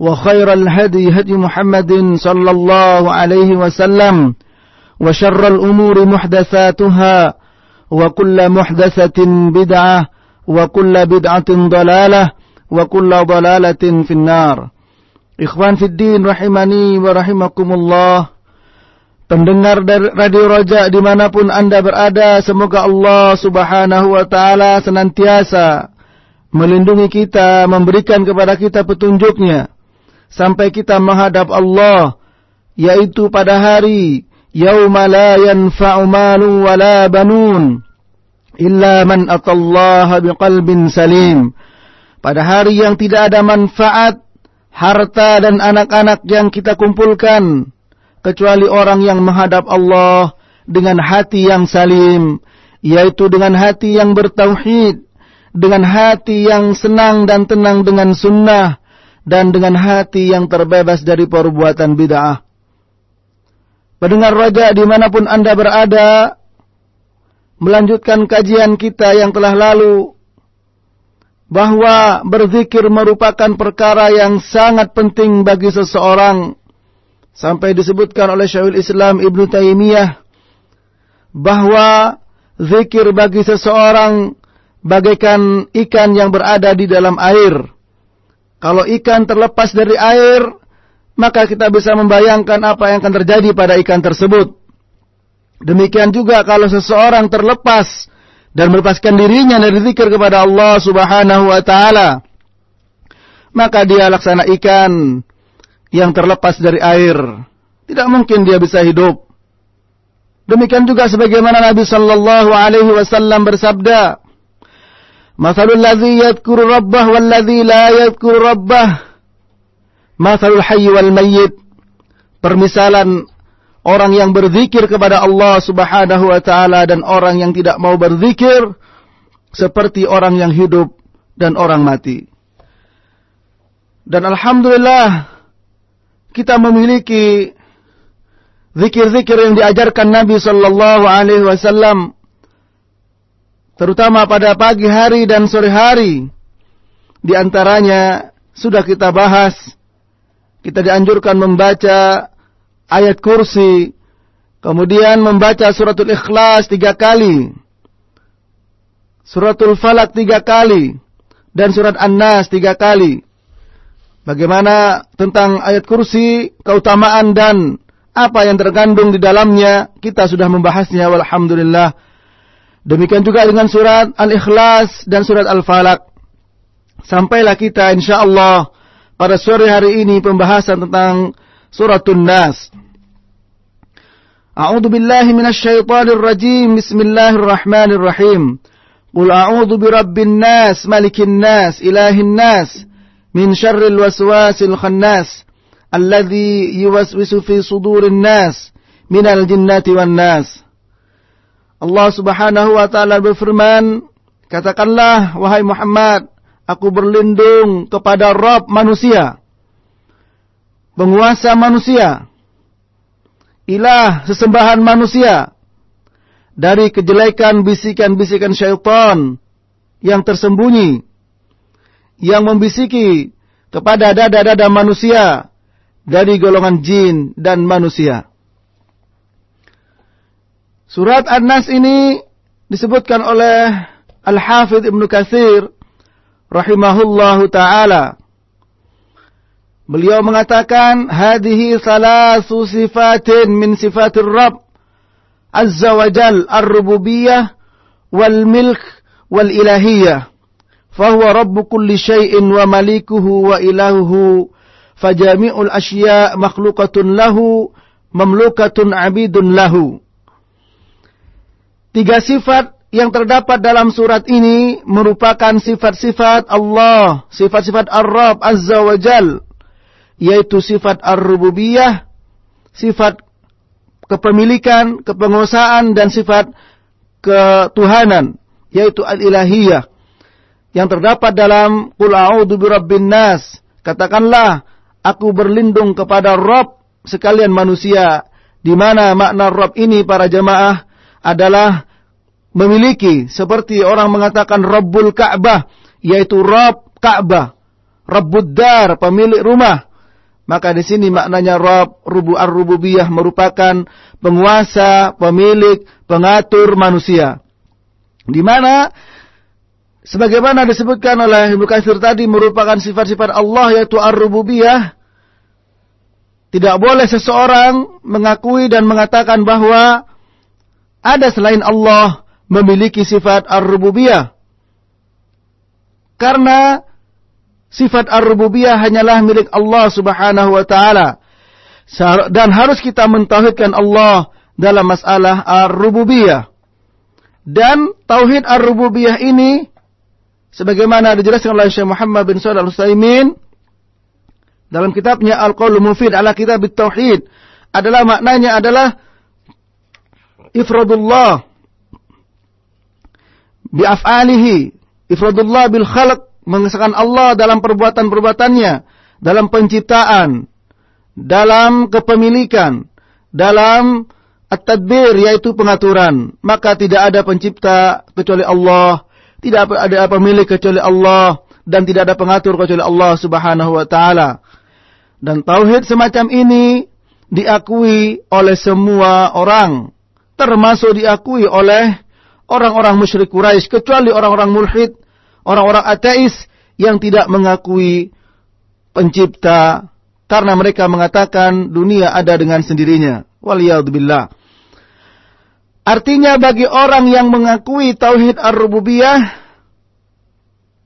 وخير الهدي هدي محمد صلى الله عليه وسلم وشر الأمور محدثاتها وكل محدثة بدعة وكل بدعة ضلالة وكل ضلالة في النار Ikhwan Fiddin rahimani wa rahimakumullah Pendengar dari Radio Roja dimanapun anda berada Semoga Allah subhanahu wa ta'ala senantiasa Melindungi kita, memberikan kepada kita petunjuknya sampai kita menghadap Allah yaitu pada hari yauma la yanfa'u malu wala banun illa man atallaha biqalbin salim. Pada hari yang tidak ada manfaat harta dan anak-anak yang kita kumpulkan kecuali orang yang menghadap Allah dengan hati yang salim yaitu dengan hati yang bertauhid dengan hati yang senang dan tenang dengan sunnah dan dengan hati yang terbebas dari perbuatan bid'ah. Pendengar raja di mana pun anda berada, melanjutkan kajian kita yang telah lalu, bahwa berzikir merupakan perkara yang sangat penting bagi seseorang, sampai disebutkan oleh Syaul Islam Ibn Taimiyah, bahwa zikir bagi seseorang bagaikan ikan yang berada di dalam air kalau ikan terlepas dari air, maka kita bisa membayangkan apa yang akan terjadi pada ikan tersebut. Demikian juga kalau seseorang terlepas dan melepaskan dirinya dari zikir kepada Allah Subhanahu wa taala, maka dia laksana ikan yang terlepas dari air. Tidak mungkin dia bisa hidup. Demikian juga sebagaimana Nabi sallallahu alaihi wasallam bersabda, Masalul ladzi yadhkuru rabbah wal ladzi la yadhkuru rabbah. Masalul hayy wal mayyit. Permisalan orang yang berzikir kepada Allah Subhanahu wa taala dan orang yang tidak mau berzikir seperti orang yang hidup dan orang mati. Dan alhamdulillah kita memiliki zikir-zikir yang diajarkan Nabi sallallahu alaihi wasallam terutama pada pagi hari dan sore hari. Di antaranya sudah kita bahas, kita dianjurkan membaca ayat kursi, kemudian membaca suratul ikhlas tiga kali, suratul falak tiga kali, dan surat an-nas tiga kali. Bagaimana tentang ayat kursi, keutamaan dan apa yang terkandung di dalamnya, kita sudah membahasnya, walhamdulillah. Demikian juga dengan surat Al-Ikhlas dan surat Al-Falaq. Sampailah kita insyaallah pada sore hari ini pembahasan tentang suratun Nas. A'udzu billahi minasyaitonir rajim. Bismillahirrahmanirrahim. Qul a'udzu birabbin nas, malikin nas, ilahin nas, min syarril waswasil khannas, alladzi yuwaswisu fi sudurin nas, minal jinnati wan nas. Allah Subhanahu wa taala berfirman, katakanlah wahai Muhammad, aku berlindung kepada Rabb manusia, penguasa manusia, ilah sesembahan manusia dari kejelekan bisikan-bisikan syaitan yang tersembunyi yang membisiki kepada dada-dada manusia dari golongan jin dan manusia. Surat An-Nas ini disebutkan oleh Al-Hafidh Ibnu Katsir rahimahullahu taala. Beliau mengatakan hadhihi salasu sifatin min sifatir Rabb azza wa jal ar-rububiyyah wal milk wal ilahiyah. Fahuwa rabbu kulli syai'in wa malikuhu wa ilahuhu fajami'ul asya' makhluqatun lahu mamlukatun abidun lahu. Tiga sifat yang terdapat dalam surat ini merupakan sifat-sifat Allah, sifat-sifat Ar-Rabb Azza wa Jal, yaitu sifat Ar-Rububiyah, sifat kepemilikan, kepenguasaan, dan sifat ketuhanan, yaitu Al-Ilahiyah, yang terdapat dalam Qul A'udhu Birabbin Nas. Katakanlah, aku berlindung kepada Rabb sekalian manusia, di mana makna Rabb ini para jemaah adalah memiliki seperti orang mengatakan Rabbul Ka'bah yaitu Rabb Ka'bah, Rabbud Dar, pemilik rumah. Maka di sini maknanya Rabb rubu ar-rububiyah merupakan penguasa, pemilik, pengatur manusia. Di mana sebagaimana disebutkan oleh Ibnu Katsir tadi merupakan sifat-sifat Allah yaitu ar-rububiyah. Tidak boleh seseorang mengakui dan mengatakan bahwa ada selain Allah memiliki sifat ar-rububiyah. Karena sifat ar-rububiyah hanyalah milik Allah Subhanahu wa taala. Dan harus kita mentauhidkan Allah dalam masalah ar-rububiyah. Dan tauhid ar-rububiyah ini sebagaimana dijelaskan oleh Syekh Muhammad bin Shalih Al-Utsaimin dalam kitabnya Al-Qaul Mufid ala Kitab Tauhid adalah maknanya adalah ifradullah. Bi af'alihi ifradullah bil khalq mengesahkan Allah dalam perbuatan-perbuatannya dalam penciptaan dalam kepemilikan dalam at-tadbir yaitu pengaturan. Maka tidak ada pencipta kecuali Allah tidak ada pemilik kecuali Allah dan tidak ada pengatur kecuali Allah Subhanahu wa taala. Dan tauhid semacam ini diakui oleh semua orang termasuk diakui oleh orang-orang musyrik Quraisy kecuali orang-orang mulhid, orang-orang ateis yang tidak mengakui pencipta karena mereka mengatakan dunia ada dengan sendirinya. Waliyadzubillah. Artinya bagi orang yang mengakui tauhid ar-rububiyah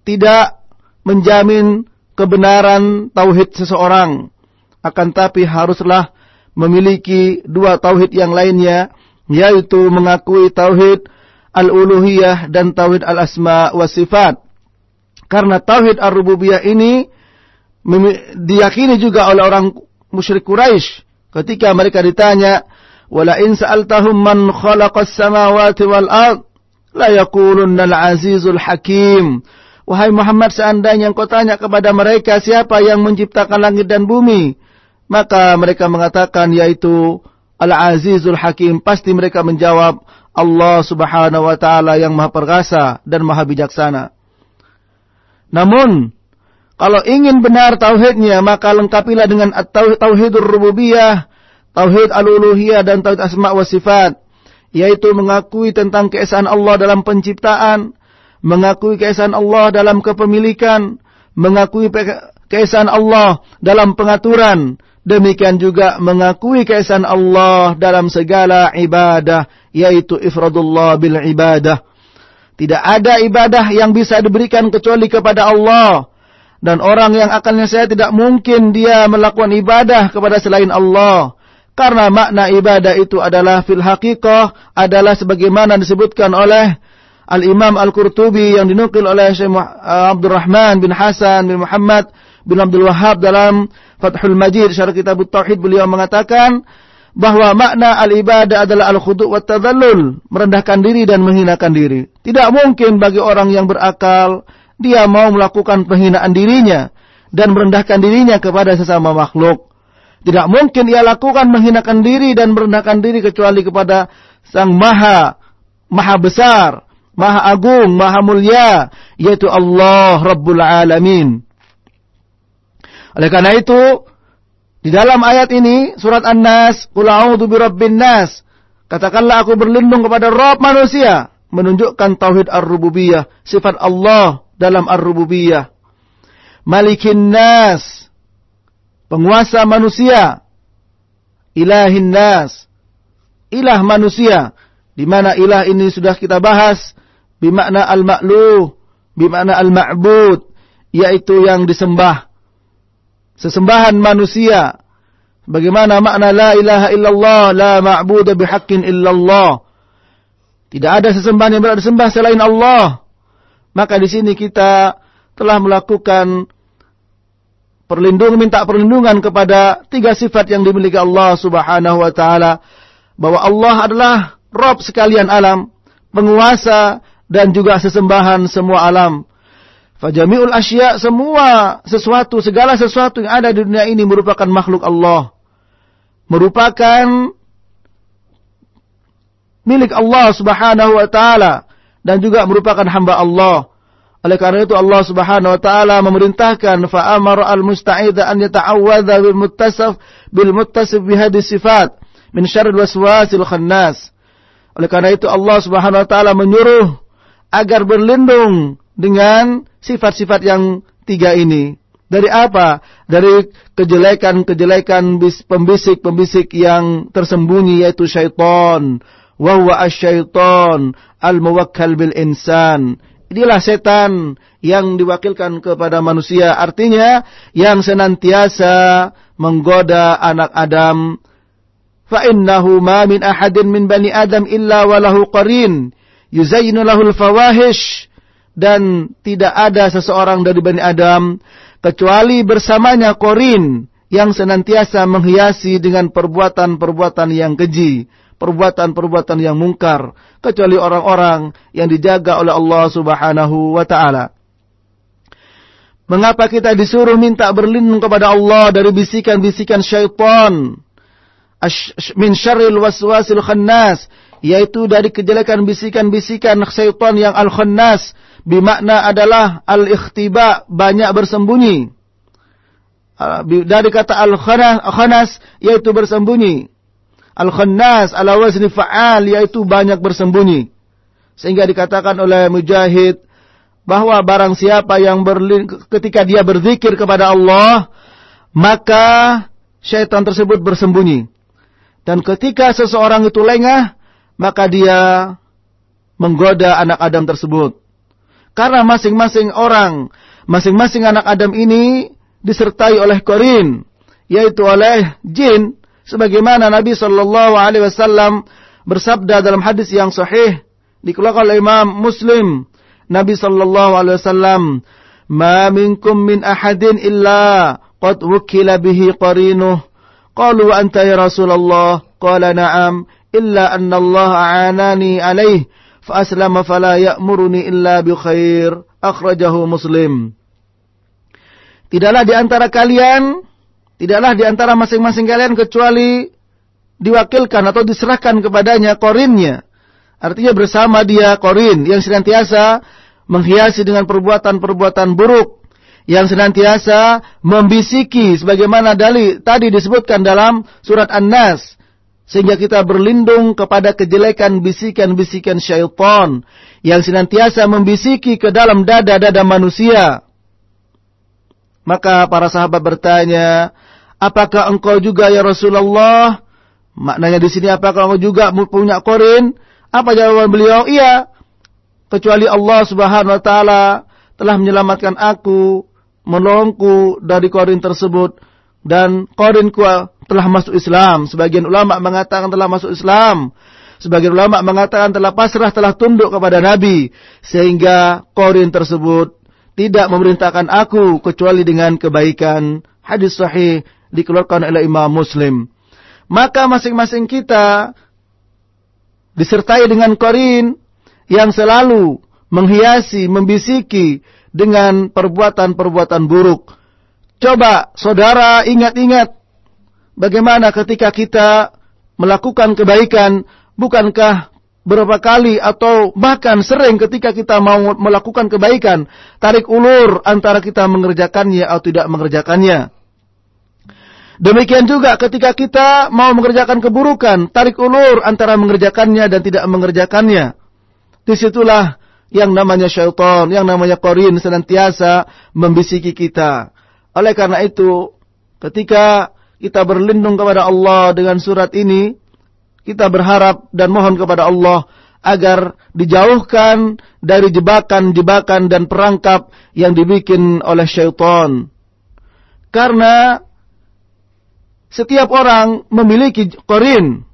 tidak menjamin kebenaran tauhid seseorang akan tapi haruslah memiliki dua tauhid yang lainnya yaitu mengakui tauhid al-uluhiyah dan tauhid al-asma wa sifat. Karena tauhid ar-rububiyah ini diyakini juga oleh orang musyrik Quraisy ketika mereka ditanya, "Wala in sa'altahum man khalaqas samawati wal ard la yaqulunna al-azizul hakim." Wahai Muhammad, seandainya engkau tanya kepada mereka siapa yang menciptakan langit dan bumi, maka mereka mengatakan yaitu Al-Azizul Hakim. Pasti mereka menjawab Allah subhanahu wa ta'ala yang maha perkasa dan maha bijaksana. Namun, kalau ingin benar tauhidnya, maka lengkapilah dengan tauhidur rububiyah, tauhid al-uluhiyah dan tauhid asma wa sifat. Yaitu mengakui tentang keesaan Allah dalam penciptaan, mengakui keesaan Allah dalam kepemilikan, mengakui keesaan Allah dalam pengaturan, Demikian juga mengakui keesaan Allah dalam segala ibadah, yaitu ifradullah bil ibadah. Tidak ada ibadah yang bisa diberikan kecuali kepada Allah. Dan orang yang akalnya saya tidak mungkin dia melakukan ibadah kepada selain Allah. Karena makna ibadah itu adalah fil haqiqah, adalah sebagaimana disebutkan oleh Al-Imam Al-Qurtubi yang dinukil oleh Syekh Abdurrahman bin Hasan bin Muhammad bin Abdul Wahab dalam Fathul Majid syarah kitab Tauhid beliau mengatakan bahwa makna al-ibadah adalah al-khudu' wa tadallul, merendahkan diri dan menghinakan diri. Tidak mungkin bagi orang yang berakal dia mau melakukan penghinaan dirinya dan merendahkan dirinya kepada sesama makhluk. Tidak mungkin ia lakukan menghinakan diri dan merendahkan diri kecuali kepada Sang Maha Maha besar maha agung, maha mulia, yaitu Allah Rabbul Alamin. Oleh karena itu, di dalam ayat ini, surat An-Nas, birabbin nas, katakanlah aku berlindung kepada Rabb manusia, menunjukkan tauhid ar-rububiyah, sifat Allah dalam ar-rububiyah. Malikin nas, penguasa manusia, ilahin nas, ilah manusia, di mana ilah ini sudah kita bahas, bimakna al-ma'luh, bimakna al-ma'bud, yaitu yang disembah. Sesembahan manusia. Bagaimana makna la ilaha illallah, la ma'budu bihaqqin illallah. Tidak ada sesembahan yang berada disembah selain Allah. Maka di sini kita telah melakukan perlindungan minta perlindungan kepada tiga sifat yang dimiliki Allah Subhanahu wa taala bahwa Allah adalah Rob sekalian alam, penguasa dan juga sesembahan semua alam. Fajami'ul asya semua sesuatu segala sesuatu yang ada di dunia ini merupakan makhluk Allah. Merupakan milik Allah Subhanahu wa taala dan juga merupakan hamba Allah. Oleh karena itu Allah Subhanahu wa taala memerintahkan fa amara al musta'idha an yata'awwadha bil muttasaf bil muttasif bi sifat min syarril waswasil khannas. Oleh karena itu Allah Subhanahu wa taala menyuruh agar berlindung dengan sifat-sifat yang tiga ini. Dari apa? Dari kejelekan-kejelekan pembisik-pembisik yang tersembunyi yaitu syaitan. Wahwa asyaiton al-muwakkal bil insan Inilah setan yang diwakilkan kepada manusia. Artinya yang senantiasa menggoda anak Adam. Fa'innahu ma min ahadin min bani Adam illa walahu qarin. Yuzayyinu lahul fawahish. Dan tidak ada seseorang dari Bani Adam kecuali bersamanya korin yang senantiasa menghiasi dengan perbuatan-perbuatan yang keji perbuatan-perbuatan yang mungkar kecuali orang-orang yang dijaga oleh Allah Subhanahu wa taala. Mengapa kita disuruh minta berlindung kepada Allah dari bisikan-bisikan syaitan? Min syarril waswasil khannas, yaitu dari kejelekan bisikan-bisikan syaitan yang al-khannas, bermakna adalah al-ikhtiba, banyak bersembunyi. Dari kata al-khanas, yaitu bersembunyi. Al-Khannas ala wazni fa'al yaitu banyak bersembunyi. Sehingga dikatakan oleh Mujahid bahwa barang siapa yang ketika dia berzikir kepada Allah maka syaitan tersebut bersembunyi. Dan ketika seseorang itu lengah maka dia menggoda anak Adam tersebut. Karena masing-masing orang, masing-masing anak Adam ini disertai oleh korin, yaitu oleh jin sebagaimana Nabi Shallallahu Alaihi Wasallam bersabda dalam hadis yang sahih dikeluarkan oleh Imam Muslim Nabi Shallallahu Alaihi Wasallam ma minkum min ahadin illa qad wukila bihi qarinuh. Qalu anta ya Rasulullah? Qala na'am illa anna Allah a'anani alaih fala ya'muruni illa bi khair akhrajahu Muslim Tidaklah di antara kalian Tidaklah di antara masing-masing kalian kecuali diwakilkan atau diserahkan kepadanya korinnya. Artinya bersama dia korin yang senantiasa menghiasi dengan perbuatan-perbuatan buruk. Yang senantiasa membisiki sebagaimana dali, tadi disebutkan dalam surat An-Nas. Sehingga kita berlindung kepada kejelekan bisikan-bisikan syaitan. Yang senantiasa membisiki ke dalam dada-dada manusia. Maka para sahabat bertanya, apakah engkau juga ya Rasulullah? Maknanya di sini apakah engkau juga punya korin? Apa jawaban beliau? Iya. Kecuali Allah Subhanahu wa taala telah menyelamatkan aku, menolongku dari korin tersebut dan korinku telah masuk Islam. Sebagian ulama mengatakan telah masuk Islam. Sebagian ulama mengatakan telah pasrah, telah tunduk kepada Nabi. Sehingga korin tersebut tidak memerintahkan aku kecuali dengan kebaikan. Hadis sahih dikeluarkan oleh Imam Muslim. Maka masing-masing kita disertai dengan korin yang selalu menghiasi, membisiki dengan perbuatan-perbuatan buruk. Coba saudara ingat-ingat bagaimana ketika kita melakukan kebaikan, bukankah berapa kali atau bahkan sering ketika kita mau melakukan kebaikan, tarik ulur antara kita mengerjakannya atau tidak mengerjakannya. Demikian juga ketika kita mau mengerjakan keburukan, tarik ulur antara mengerjakannya dan tidak mengerjakannya. Di situlah yang namanya syaitan, yang namanya korin senantiasa membisiki kita. Oleh karena itu, ketika kita berlindung kepada Allah dengan surat ini, kita berharap dan mohon kepada Allah agar dijauhkan dari jebakan-jebakan dan perangkap yang dibikin oleh syaitan. Karena setiap orang memiliki korin.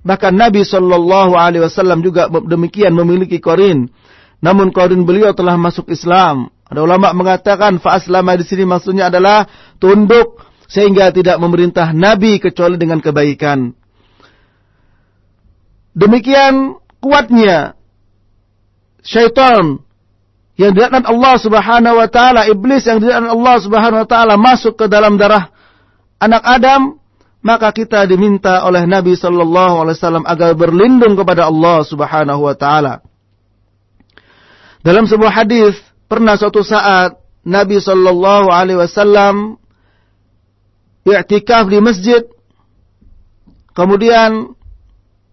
Bahkan Nabi Shallallahu Alaihi Wasallam juga demikian memiliki korin. Namun korin beliau telah masuk Islam. Ada ulama mengatakan faaslama di sini maksudnya adalah tunduk sehingga tidak memerintah Nabi kecuali dengan kebaikan. Demikian kuatnya syaitan yang dilaknat Allah Subhanahu wa taala, iblis yang dilaknat Allah Subhanahu wa taala masuk ke dalam darah anak Adam, maka kita diminta oleh Nabi sallallahu alaihi wasallam agar berlindung kepada Allah Subhanahu wa taala. Dalam sebuah hadis, pernah suatu saat Nabi sallallahu alaihi wasallam i'tikaf di masjid. Kemudian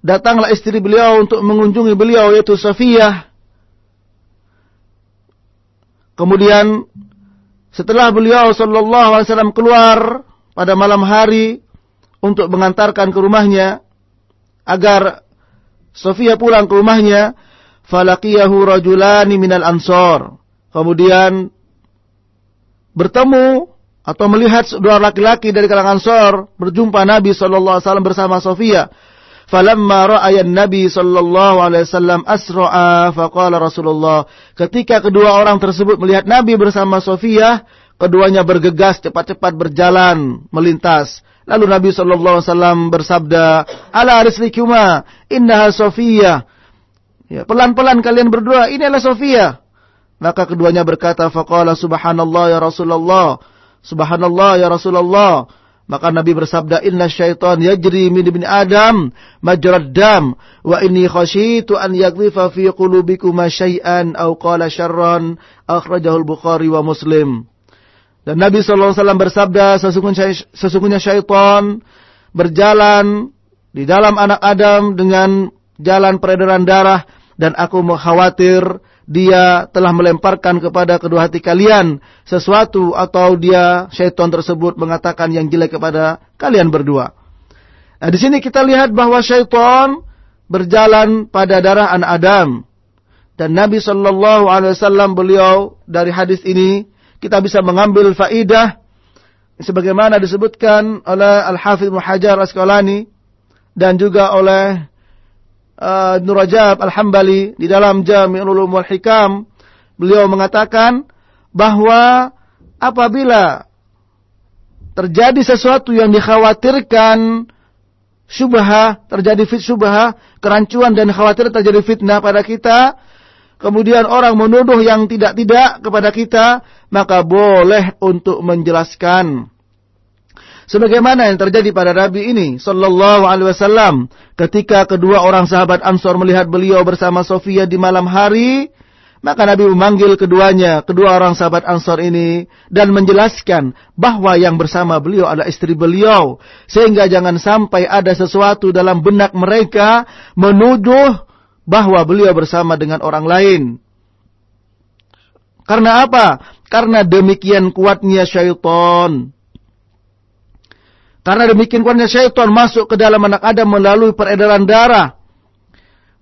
datanglah istri beliau untuk mengunjungi beliau yaitu Safiyah. Kemudian setelah beliau sallallahu alaihi wasallam keluar pada malam hari untuk mengantarkan ke rumahnya agar Sofia pulang ke rumahnya, falaqiyahu rajulani minal ansor. Kemudian bertemu atau melihat dua laki-laki dari kalangan Ansor berjumpa Nabi sallallahu alaihi wasallam bersama Sofia. Falamma ra'aya Nabi sallallahu alaihi wasallam asra'a faqala Rasulullah. Ketika kedua orang tersebut melihat Nabi bersama Sofiyah keduanya bergegas cepat-cepat berjalan melintas. Lalu Nabi sallallahu alaihi wasallam bersabda ala rislikuma innaha Sofiyah ya pelan-pelan kalian berdua ini adalah Sofiyah maka keduanya berkata faqala subhanallah ya Rasulullah subhanallah ya Rasulullah maka Nabi bersabda, Inna syaitan yajri min ibn Adam majrad dam. Wa inni khasyitu an yaglifa fi qulubikum syai'an au qala syarran. Akhrajahul Bukhari wa Muslim. Dan Nabi SAW bersabda, sesungguhnya, sesungguhnya syaitan berjalan di dalam anak Adam dengan jalan peredaran darah. Dan aku khawatir dia telah melemparkan kepada kedua hati kalian sesuatu atau dia syaitan tersebut mengatakan yang jelek kepada kalian berdua. Nah, di sini kita lihat bahwa syaitan berjalan pada darah anak Adam. Dan Nabi Shallallahu Alaihi Wasallam beliau dari hadis ini kita bisa mengambil faidah sebagaimana disebutkan oleh Al Hafidh Muhajar Asqalani dan juga oleh uh, Nurajab Al-Hambali di dalam Jami'ul Ulum wal Hikam beliau mengatakan bahwa apabila terjadi sesuatu yang dikhawatirkan syubhah, terjadi fit syubhah, kerancuan dan khawatir terjadi fitnah pada kita, kemudian orang menuduh yang tidak-tidak kepada kita, maka boleh untuk menjelaskan Sebagaimana yang terjadi pada Nabi ini sallallahu alaihi wasallam ketika kedua orang sahabat Ansor melihat beliau bersama Sofia di malam hari, maka Nabi memanggil keduanya, kedua orang sahabat Ansor ini dan menjelaskan bahwa yang bersama beliau adalah istri beliau sehingga jangan sampai ada sesuatu dalam benak mereka menuduh bahwa beliau bersama dengan orang lain. Karena apa? Karena demikian kuatnya syaitan karena demikian kuatnya syaitan masuk ke dalam anak Adam melalui peredaran darah.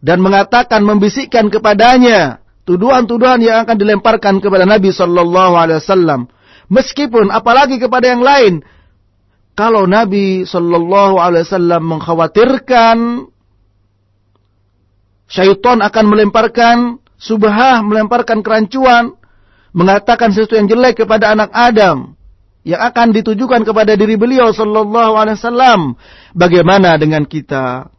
Dan mengatakan, membisikkan kepadanya tuduhan-tuduhan yang akan dilemparkan kepada Nabi Sallallahu Alaihi Wasallam. Meskipun apalagi kepada yang lain. Kalau Nabi Sallallahu Alaihi Wasallam mengkhawatirkan syaitan akan melemparkan subhah, melemparkan kerancuan, mengatakan sesuatu yang jelek kepada anak Adam yang akan ditujukan kepada diri beliau sallallahu alaihi wasallam. Bagaimana dengan kita?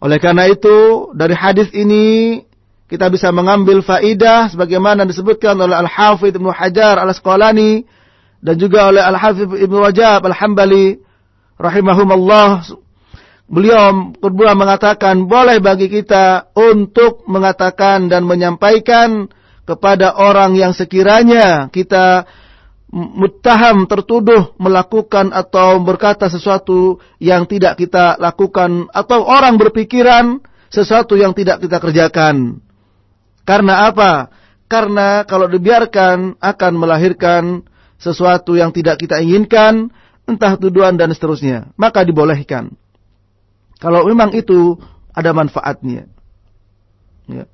Oleh karena itu, dari hadis ini kita bisa mengambil faidah sebagaimana disebutkan oleh Al-Hafidh Ibnu Hajar Al-Asqalani dan juga oleh Al-Hafidh Ibnu Wajab Al-Hambali rahimahumallah beliau kedua mengatakan boleh bagi kita untuk mengatakan dan menyampaikan kepada orang yang sekiranya kita muttaham tertuduh melakukan atau berkata sesuatu yang tidak kita lakukan atau orang berpikiran sesuatu yang tidak kita kerjakan. Karena apa? Karena kalau dibiarkan akan melahirkan sesuatu yang tidak kita inginkan, entah tuduhan dan seterusnya. Maka dibolehkan. Kalau memang itu ada manfaatnya. Ya.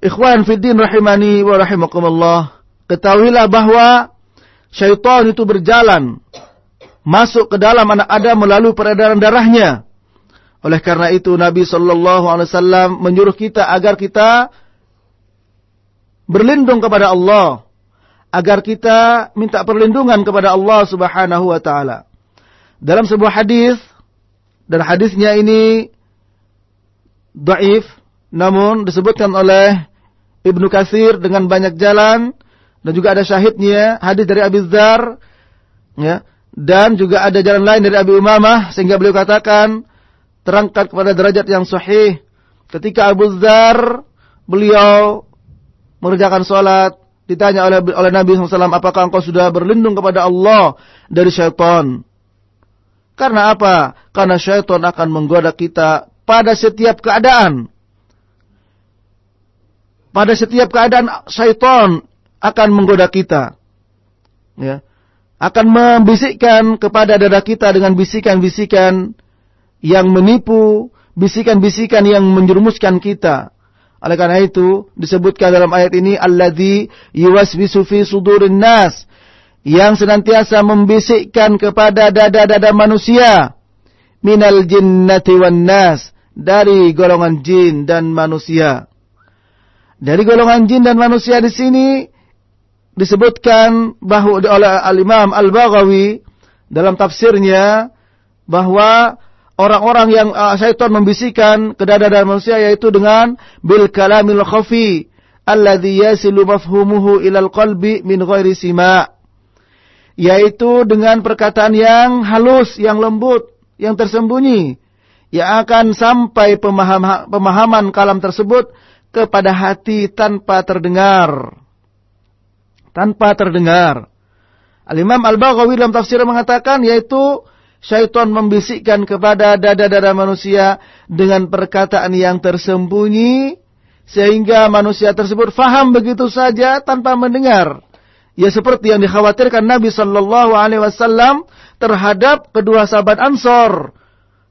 Ikhwan fiddin rahimani wa rahimakumullah. Ketahuilah bahwa syaitan itu berjalan masuk ke dalam anak Adam melalui peredaran darahnya. Oleh karena itu Nabi Shallallahu Alaihi Wasallam menyuruh kita agar kita berlindung kepada Allah agar kita minta perlindungan kepada Allah Subhanahu wa taala. Dalam sebuah hadis dan hadisnya ini dhaif namun disebutkan oleh Ibnu Katsir dengan banyak jalan dan juga ada syahidnya hadis dari Abi Dzar ya dan juga ada jalan lain dari Abi Umamah sehingga beliau katakan terangkat kepada derajat yang sahih ketika Abu Dzar beliau mengerjakan sholat, ditanya oleh oleh Nabi SAW, apakah engkau sudah berlindung kepada Allah dari syaitan? Karena apa? Karena syaitan akan menggoda kita pada setiap keadaan. Pada setiap keadaan syaitan akan menggoda kita. Ya. Akan membisikkan kepada dada kita dengan bisikan-bisikan yang menipu, bisikan-bisikan yang menjerumuskan kita. Oleh karena itu disebutkan dalam ayat ini alladzi yuwaswisu fi sudurin nas yang senantiasa membisikkan kepada dada-dada manusia minal jinnati wan nas dari golongan jin dan manusia. Dari golongan jin dan manusia di sini disebutkan bahwa oleh Al-Imam Al-Baghawi dalam tafsirnya bahwa orang-orang yang uh, syaitan membisikkan ke dada dan manusia yaitu dengan bil kalamil khafi alladhi yasilu mafhumuhu ilal qalbi min ghairi sima yaitu dengan perkataan yang halus, yang lembut, yang tersembunyi yang akan sampai pemaham, pemahaman kalam tersebut kepada hati tanpa terdengar. Tanpa terdengar. Al-Imam Al-Baghawi dalam tafsir mengatakan yaitu syaitan membisikkan kepada dada-dada manusia dengan perkataan yang tersembunyi sehingga manusia tersebut faham begitu saja tanpa mendengar. Ya seperti yang dikhawatirkan Nabi Shallallahu Alaihi Wasallam terhadap kedua sahabat Ansor.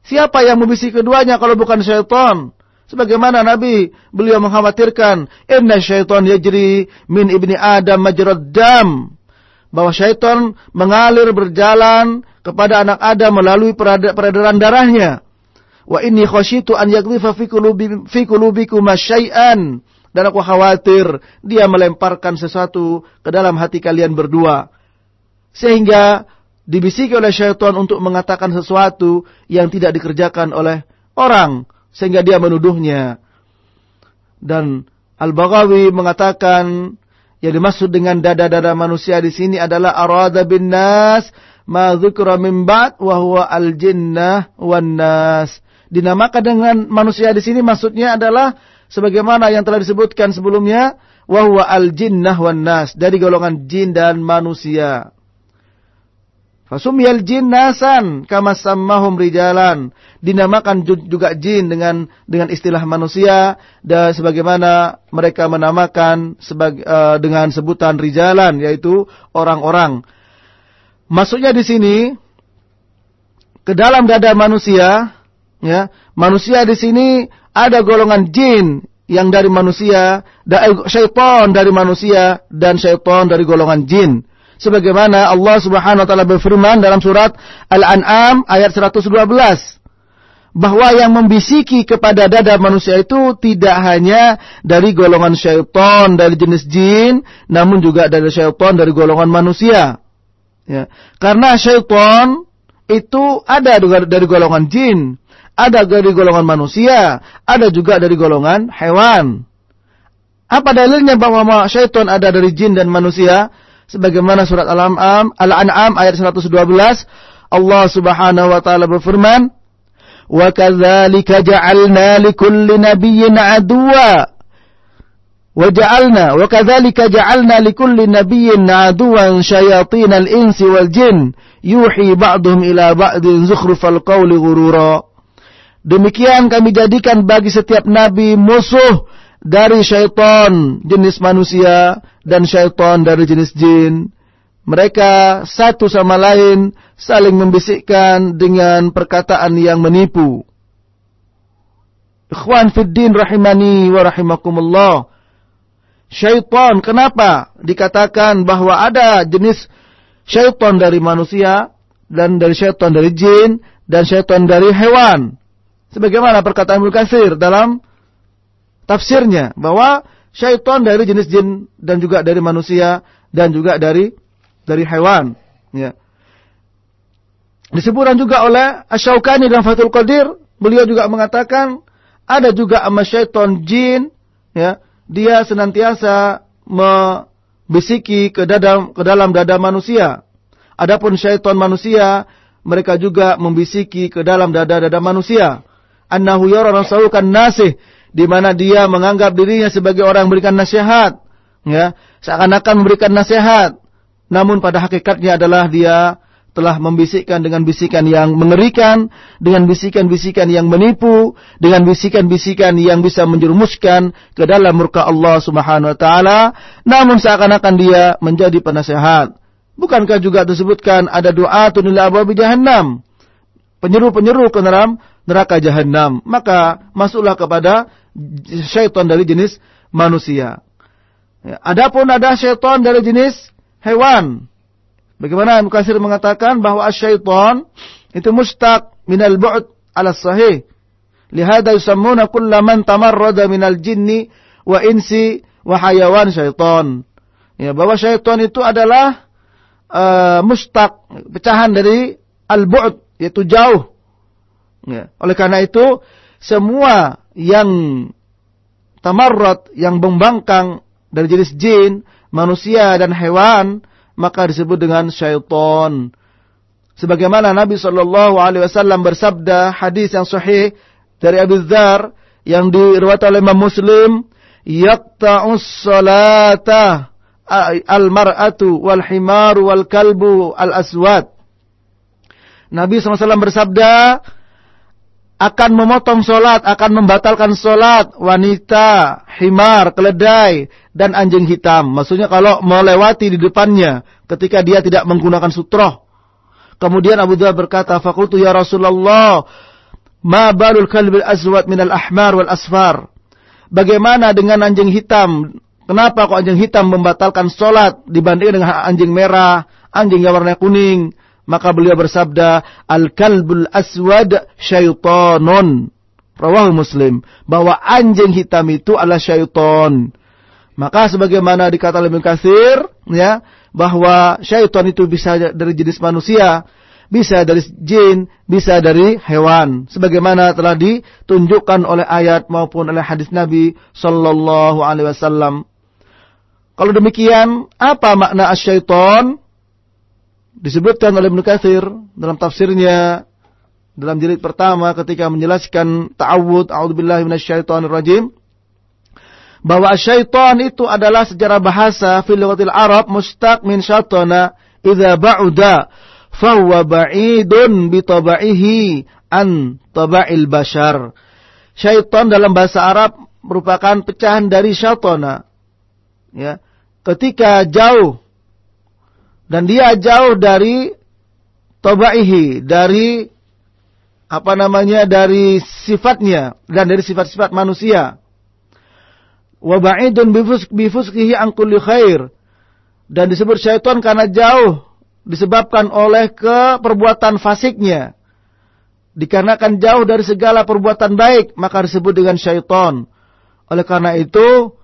Siapa yang membisik keduanya kalau bukan syaitan? Sebagaimana Nabi beliau mengkhawatirkan, Inna syaitan yajri min ibni Adam majrad dam. Bahwa syaitan mengalir berjalan kepada anak Adam melalui peredaran darahnya. Wa inni khasyitu an yaghlifa fi qulubi fi qulubikum syai'an. Dan aku khawatir dia melemparkan sesuatu ke dalam hati kalian berdua. Sehingga dibisiki oleh syaitan untuk mengatakan sesuatu yang tidak dikerjakan oleh orang. Sehingga dia menuduhnya. Dan Al-Baghawi mengatakan yang dimaksud dengan dada-dada manusia di sini adalah arada bin nas ma dzukra min ba'd wa huwa al-jinnah wan nas. Dinamakan dengan manusia di sini maksudnya adalah sebagaimana yang telah disebutkan sebelumnya wa huwa al-jinnah wan nas dari golongan jin dan manusia. Fasumiyal jin nasan kama sammahum rijalan. Dinamakan juga jin dengan dengan istilah manusia dan sebagaimana mereka menamakan sebagai, uh, dengan sebutan rijalan yaitu orang-orang. Maksudnya di sini ke dalam dada manusia, ya, manusia di sini ada golongan jin yang dari manusia, eh, syaitan dari manusia dan syaitan dari golongan jin. Sebagaimana Allah Subhanahu wa taala berfirman dalam surat Al-An'am ayat 112 bahwa yang membisiki kepada dada manusia itu tidak hanya dari golongan syaitan dari jenis jin, namun juga dari syaitan dari golongan manusia. Ya. Karena syaitan itu ada dari golongan jin, ada dari golongan manusia, ada juga dari golongan hewan. Apa dalilnya bahwa syaitan ada dari jin dan manusia? sebagaimana surat Al-An'am Al ayat 112 Allah Subhanahu wa taala berfirman wa kadzalika ja'alna likulli nabiyyin aduwa wa ja'alna wa kadzalika ja'alna likulli nabiyyin aduwan syayatinal insi wal jin yuhi ba'dhum ila ba'din zukhrufal qawli ghurura. Demikian kami jadikan bagi setiap nabi musuh dari syaitan jenis manusia dan syaitan dari jenis jin. Mereka satu sama lain saling membisikkan dengan perkataan yang menipu. Ikhwan fiddin rahimani wa rahimakumullah. Syaitan, kenapa dikatakan bahwa ada jenis syaitan dari manusia dan dari syaitan dari jin dan syaitan dari hewan? Sebagaimana perkataan Ibnu dalam tafsirnya bahwa syaitan dari jenis jin dan juga dari manusia dan juga dari dari hewan, ya. Disebutkan juga oleh Asy-Syaukani dalam Fathul Qadir, beliau juga mengatakan ada juga ama syaitan jin, ya. Dia senantiasa membisiki ke dalam ke dalam dada manusia. Adapun syaitan manusia, mereka juga membisiki ke dalam dada-dada manusia annahu yara nafsahu kan nasih di mana dia menganggap dirinya sebagai orang yang memberikan nasihat ya seakan-akan memberikan nasihat namun pada hakikatnya adalah dia telah membisikkan dengan bisikan yang mengerikan, dengan bisikan-bisikan yang menipu, dengan bisikan-bisikan yang bisa menjerumuskan ke dalam murka Allah Subhanahu wa taala, namun seakan-akan dia menjadi penasehat. Bukankah juga disebutkan ada doa ila abwabi jahannam? Penyeru-penyeru ke dalam neraka jahanam. Maka masuklah kepada syaitan dari jenis manusia. Ya, adapun ada syaitan dari jenis hewan. Bagaimana Mukasir mengatakan bahwa syaitan itu mustaq minal bu'd ala sahih. Lihada yusammuna kulla man tamarrada minal jinni wa insi wa hayawan syaitan. Ya, bahwa syaitan itu adalah uh, mustaq, pecahan dari al-bu'd, yaitu jauh. Ya. Oleh karena itu, semua yang tamarrat, yang membangkang dari jenis jin, manusia dan hewan, maka disebut dengan syaitan. Sebagaimana Nabi Shallallahu Alaihi Wasallam bersabda hadis yang sahih dari Abu Dzar yang diriwayatkan oleh Imam Muslim, yaqta'us salata al-mar'atu wal himaru wal kalbu al aswad. Nabi SAW bersabda, akan memotong solat, akan membatalkan solat wanita, himar, keledai, dan anjing hitam. Maksudnya kalau melewati di depannya ketika dia tidak menggunakan sutroh. Kemudian Abu Dhar berkata, Fakultu ya Rasulullah, ma balul kalbil azwat minal ahmar wal asfar. Bagaimana dengan anjing hitam? Kenapa kok anjing hitam membatalkan solat dibandingkan dengan anjing merah, anjing yang warna kuning? Maka beliau bersabda, Al-kalbul aswad syaitonun. Rawahu Muslim. Bahwa anjing hitam itu adalah syaiton. Maka sebagaimana dikata oleh Kasir, ya, bahwa syaiton itu bisa dari jenis manusia, bisa dari jin, bisa dari hewan. Sebagaimana telah ditunjukkan oleh ayat maupun oleh hadis Nabi Sallallahu Alaihi Wasallam. Kalau demikian, apa makna asyaiton? Disebutkan oleh Ibnu Katsir dalam tafsirnya dalam jilid pertama ketika menjelaskan ta'awud a'udzubillahi minasyaitonir rajim bahwa syaitan itu adalah secara bahasa fil lughatil Arab mustaq min syaitana idza ba'uda fahuwa ba'idun bi tabaihi an taba'il bashar. Syaitan dalam bahasa Arab merupakan pecahan dari syaitana. Ya. Ketika jauh dan dia jauh dari tobaihi, dari apa namanya dari sifatnya dan dari sifat-sifat manusia. Wa ba'idun bifusqihi an kulli khair. Dan disebut syaitan karena jauh disebabkan oleh ke perbuatan fasiknya. Dikarenakan jauh dari segala perbuatan baik, maka disebut dengan syaitan. Oleh karena itu,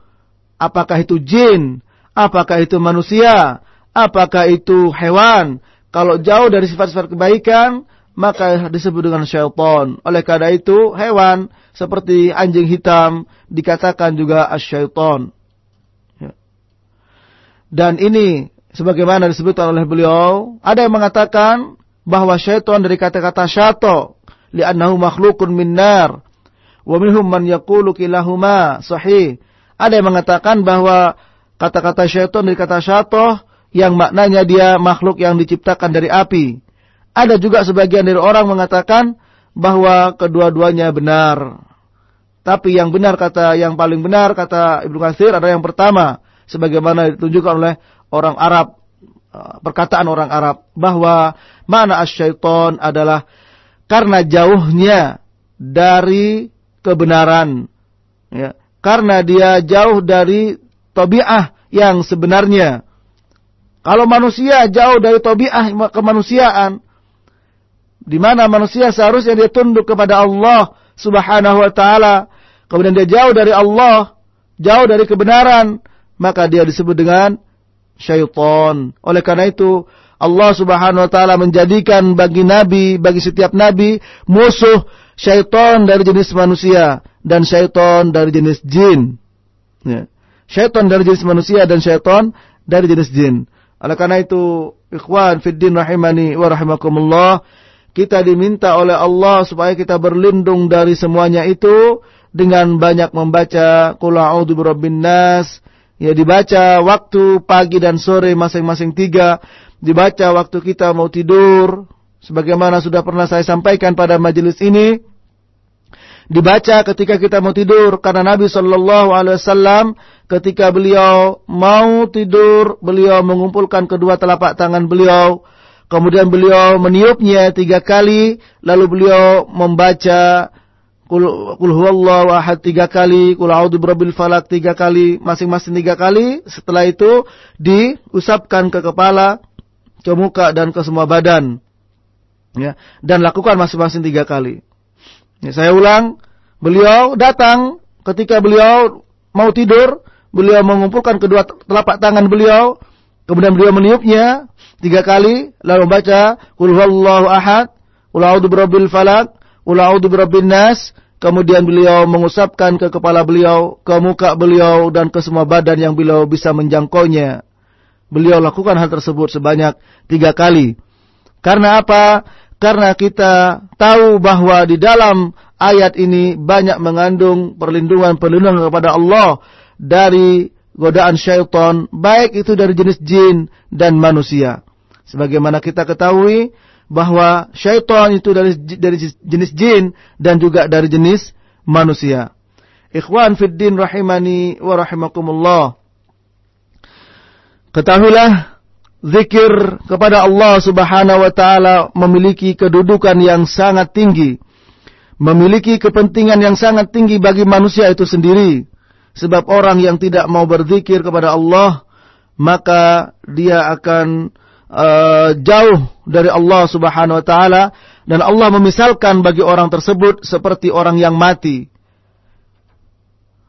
apakah itu jin, apakah itu manusia, apakah itu hewan. Kalau jauh dari sifat-sifat kebaikan, maka disebut dengan syaitan. Oleh karena itu, hewan seperti anjing hitam dikatakan juga asyaiton. Ya. Dan ini sebagaimana disebutkan oleh beliau, ada yang mengatakan bahwa syaitan dari kata-kata syato, li'annahu makhlukun min nar. Wa minhum man yaqulu kilahuma sahih. Ada yang mengatakan bahwa kata-kata syaitan dari kata syatoh yang maknanya dia makhluk yang diciptakan dari api. Ada juga sebagian dari orang mengatakan bahwa kedua-duanya benar. Tapi yang benar kata yang paling benar kata Ibnu Katsir adalah yang pertama sebagaimana ditunjukkan oleh orang Arab uh, perkataan orang Arab bahwa mana asyaiton adalah karena jauhnya dari kebenaran ya karena dia jauh dari tabiah yang sebenarnya kalau manusia jauh dari tabiah kemanusiaan di mana manusia seharusnya dia tunduk kepada Allah Subhanahu wa taala kemudian dia jauh dari Allah jauh dari kebenaran maka dia disebut dengan syaitan. Oleh karena itu, Allah Subhanahu wa taala menjadikan bagi nabi, bagi setiap nabi musuh syaitan dari jenis manusia dan syaitan dari jenis jin. Ya. Syaitan dari jenis manusia dan syaitan dari jenis jin. Oleh karena itu, ikhwan fiddin rahimani wa rahimakumullah, kita diminta oleh Allah supaya kita berlindung dari semuanya itu dengan banyak membaca qul a'udzu birabbin nas, Ya dibaca waktu pagi dan sore masing-masing tiga. Dibaca waktu kita mau tidur. Sebagaimana sudah pernah saya sampaikan pada majelis ini. Dibaca ketika kita mau tidur. Karena Nabi Shallallahu Alaihi Wasallam ketika beliau mau tidur. Beliau mengumpulkan kedua telapak tangan beliau. Kemudian beliau meniupnya tiga kali. Lalu beliau membaca Kul, huwallahu ahad tiga kali, kul a'udzu birabbil falak tiga kali, masing-masing tiga kali. Setelah itu diusapkan ke kepala, ke muka dan ke semua badan. Ya, dan lakukan masing-masing tiga kali. Ya, saya ulang, beliau datang ketika beliau mau tidur, beliau mengumpulkan kedua telapak tangan beliau, kemudian beliau meniupnya tiga kali, lalu membaca kul huwallahu ahad, kul a'udzu birabbil falak, Qul a'udzu birabbin nas. Kemudian beliau mengusapkan ke kepala beliau, ke muka beliau dan ke semua badan yang beliau bisa menjangkaunya. Beliau lakukan hal tersebut sebanyak tiga kali. Karena apa? Karena kita tahu bahwa di dalam ayat ini banyak mengandung perlindungan-perlindungan kepada Allah dari godaan syaitan, baik itu dari jenis jin dan manusia. Sebagaimana kita ketahui, bahwa syaitan itu dari dari jenis jin dan juga dari jenis manusia. Ikhwan fiddin rahimani wa rahimakumullah. Ketahuilah zikir kepada Allah Subhanahu wa taala memiliki kedudukan yang sangat tinggi. Memiliki kepentingan yang sangat tinggi bagi manusia itu sendiri. Sebab orang yang tidak mau berzikir kepada Allah, maka dia akan uh, jauh dari Allah Subhanahu wa taala dan Allah memisalkan bagi orang tersebut seperti orang yang mati.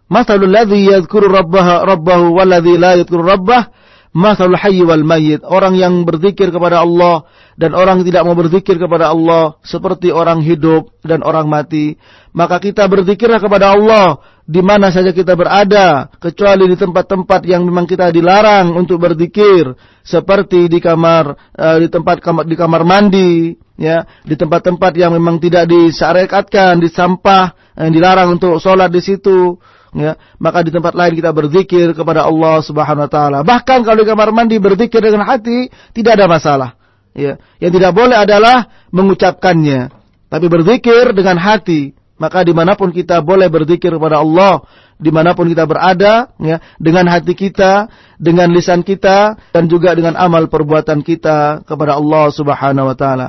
Masalul ladzi yadhkuru rabbahu rabbahu la yadhkuru rabbah masalul hayy wal mayyit. Orang yang berzikir kepada Allah dan orang tidak mau berzikir kepada Allah seperti orang hidup dan orang mati. Maka kita berzikirlah kepada Allah di mana saja kita berada, kecuali di tempat-tempat yang memang kita dilarang untuk berzikir, seperti di kamar, uh, di tempat di kamar mandi, ya, di tempat-tempat yang memang tidak disyariatkan, di sampah, yang dilarang untuk sholat di situ, ya, maka di tempat lain kita berzikir kepada Allah Subhanahu Wa Taala. Bahkan kalau di kamar mandi berzikir dengan hati, tidak ada masalah. Ya, yang tidak boleh adalah mengucapkannya, tapi berzikir dengan hati maka di mana pun kita boleh berzikir kepada Allah, di mana pun kita berada, ya, dengan hati kita, dengan lisan kita, dan juga dengan amal perbuatan kita kepada Allah Subhanahu Wa Taala.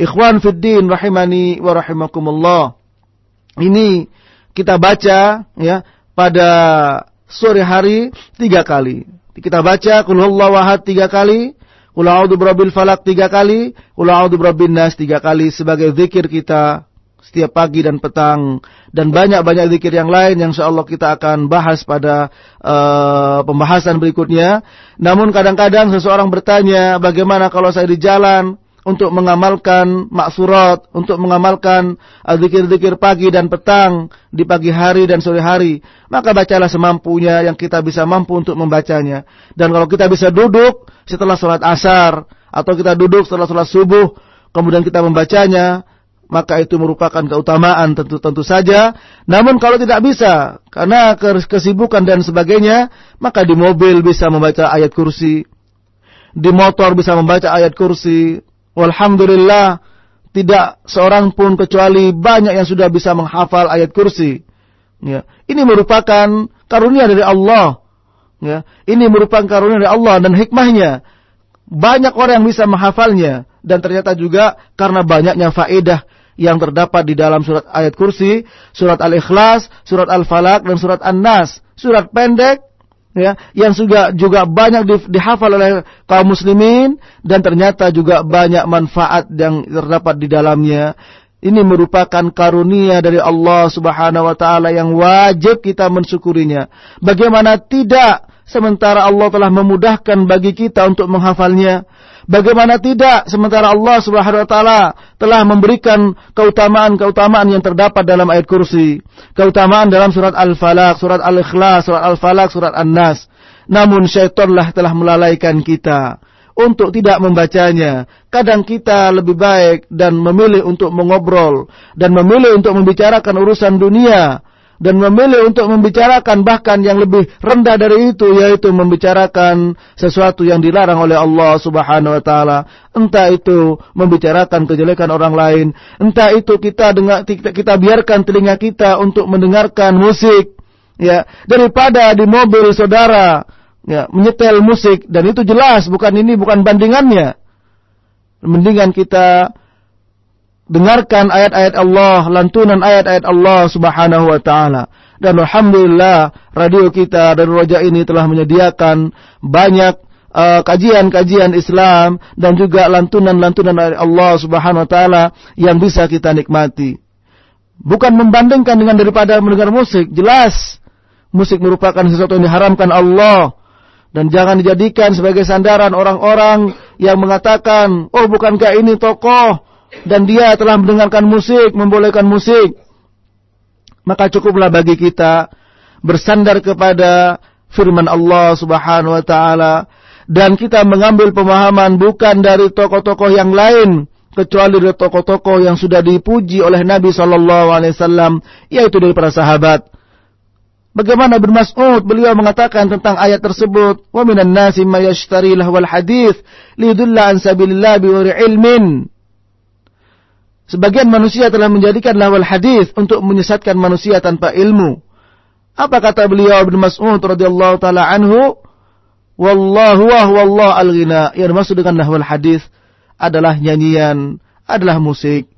Ikhwan fiddin rahimani wa rahimakumullah. Ini kita baca ya pada sore hari tiga kali. Kita baca kulhuallahu ahad tiga kali, Qul a'udzu birabbil falak tiga kali, Qul a'udzu nas tiga kali. Sebagai zikir kita setiap pagi dan petang. Dan banyak-banyak zikir yang lain yang insyaallah kita akan bahas pada uh, pembahasan berikutnya. Namun kadang-kadang seseorang bertanya, bagaimana kalau saya di jalan untuk mengamalkan maksurat, untuk mengamalkan uh, zikir-zikir pagi dan petang di pagi hari dan sore hari, maka bacalah semampunya yang kita bisa mampu untuk membacanya. Dan kalau kita bisa duduk setelah sholat asar atau kita duduk setelah sholat subuh, kemudian kita membacanya, maka itu merupakan keutamaan tentu tentu saja. Namun kalau tidak bisa karena kesibukan dan sebagainya, maka di mobil bisa membaca ayat kursi, di motor bisa membaca ayat kursi. Walhamdulillah tidak seorang pun kecuali banyak yang sudah bisa menghafal ayat kursi. Ya. Ini merupakan karunia dari Allah. Ya. Ini merupakan karunia dari Allah dan hikmahnya. Banyak orang yang bisa menghafalnya dan ternyata juga karena banyaknya faedah yang terdapat di dalam surat ayat kursi, surat Al-Ikhlas, surat Al-Falaq dan surat An-Nas. Surat pendek ya yang juga juga banyak di, dihafal oleh kaum muslimin dan ternyata juga banyak manfaat yang terdapat di dalamnya. Ini merupakan karunia dari Allah Subhanahu wa taala yang wajib kita mensyukurinya. Bagaimana tidak sementara Allah telah memudahkan bagi kita untuk menghafalnya. Bagaimana tidak sementara Allah Subhanahu wa taala telah memberikan keutamaan-keutamaan yang terdapat dalam ayat kursi, keutamaan dalam surat Al-Falaq, surat Al-Ikhlas, surat Al-Falaq, surat An-Nas. Namun syaitanlah telah melalaikan kita untuk tidak membacanya. Kadang kita lebih baik dan memilih untuk mengobrol dan memilih untuk membicarakan urusan dunia dan memilih untuk membicarakan bahkan yang lebih rendah dari itu yaitu membicarakan sesuatu yang dilarang oleh Allah Subhanahu wa taala. Entah itu membicarakan kejelekan orang lain entah itu kita dengar kita, kita biarkan telinga kita untuk mendengarkan musik ya. Daripada di mobil saudara ya menyetel musik dan itu jelas bukan ini bukan bandingannya. Mendingan kita dengarkan ayat-ayat Allah, lantunan ayat-ayat Allah Subhanahu wa taala. Dan alhamdulillah radio kita dan Roja ini telah menyediakan banyak uh, kajian-kajian uh, Islam dan juga lantunan-lantunan ayat Allah Subhanahu wa taala yang bisa kita nikmati. Bukan membandingkan dengan daripada mendengar musik, jelas musik merupakan sesuatu yang diharamkan Allah dan jangan dijadikan sebagai sandaran orang-orang yang mengatakan, "Oh, bukankah ini tokoh dan dia telah mendengarkan musik, membolehkan musik, maka cukuplah bagi kita bersandar kepada firman Allah Subhanahu wa taala dan kita mengambil pemahaman bukan dari tokoh-tokoh yang lain kecuali dari tokoh-tokoh yang sudah dipuji oleh Nabi sallallahu alaihi wasallam yaitu dari para sahabat. Bagaimana Ibn Mas'ud beliau mengatakan tentang ayat tersebut, "Wa minan nasi may yashtari lahwal hadits lidulla an sabilillah bi ilmin." Sebagian manusia telah menjadikan lawal hadis untuk menyesatkan manusia tanpa ilmu. Apa kata beliau Ibn Mas'ud radhiyallahu taala anhu? Wallahu wa wallahu al-ghina. Yang dimaksud dengan lahwal hadis adalah nyanyian, adalah musik.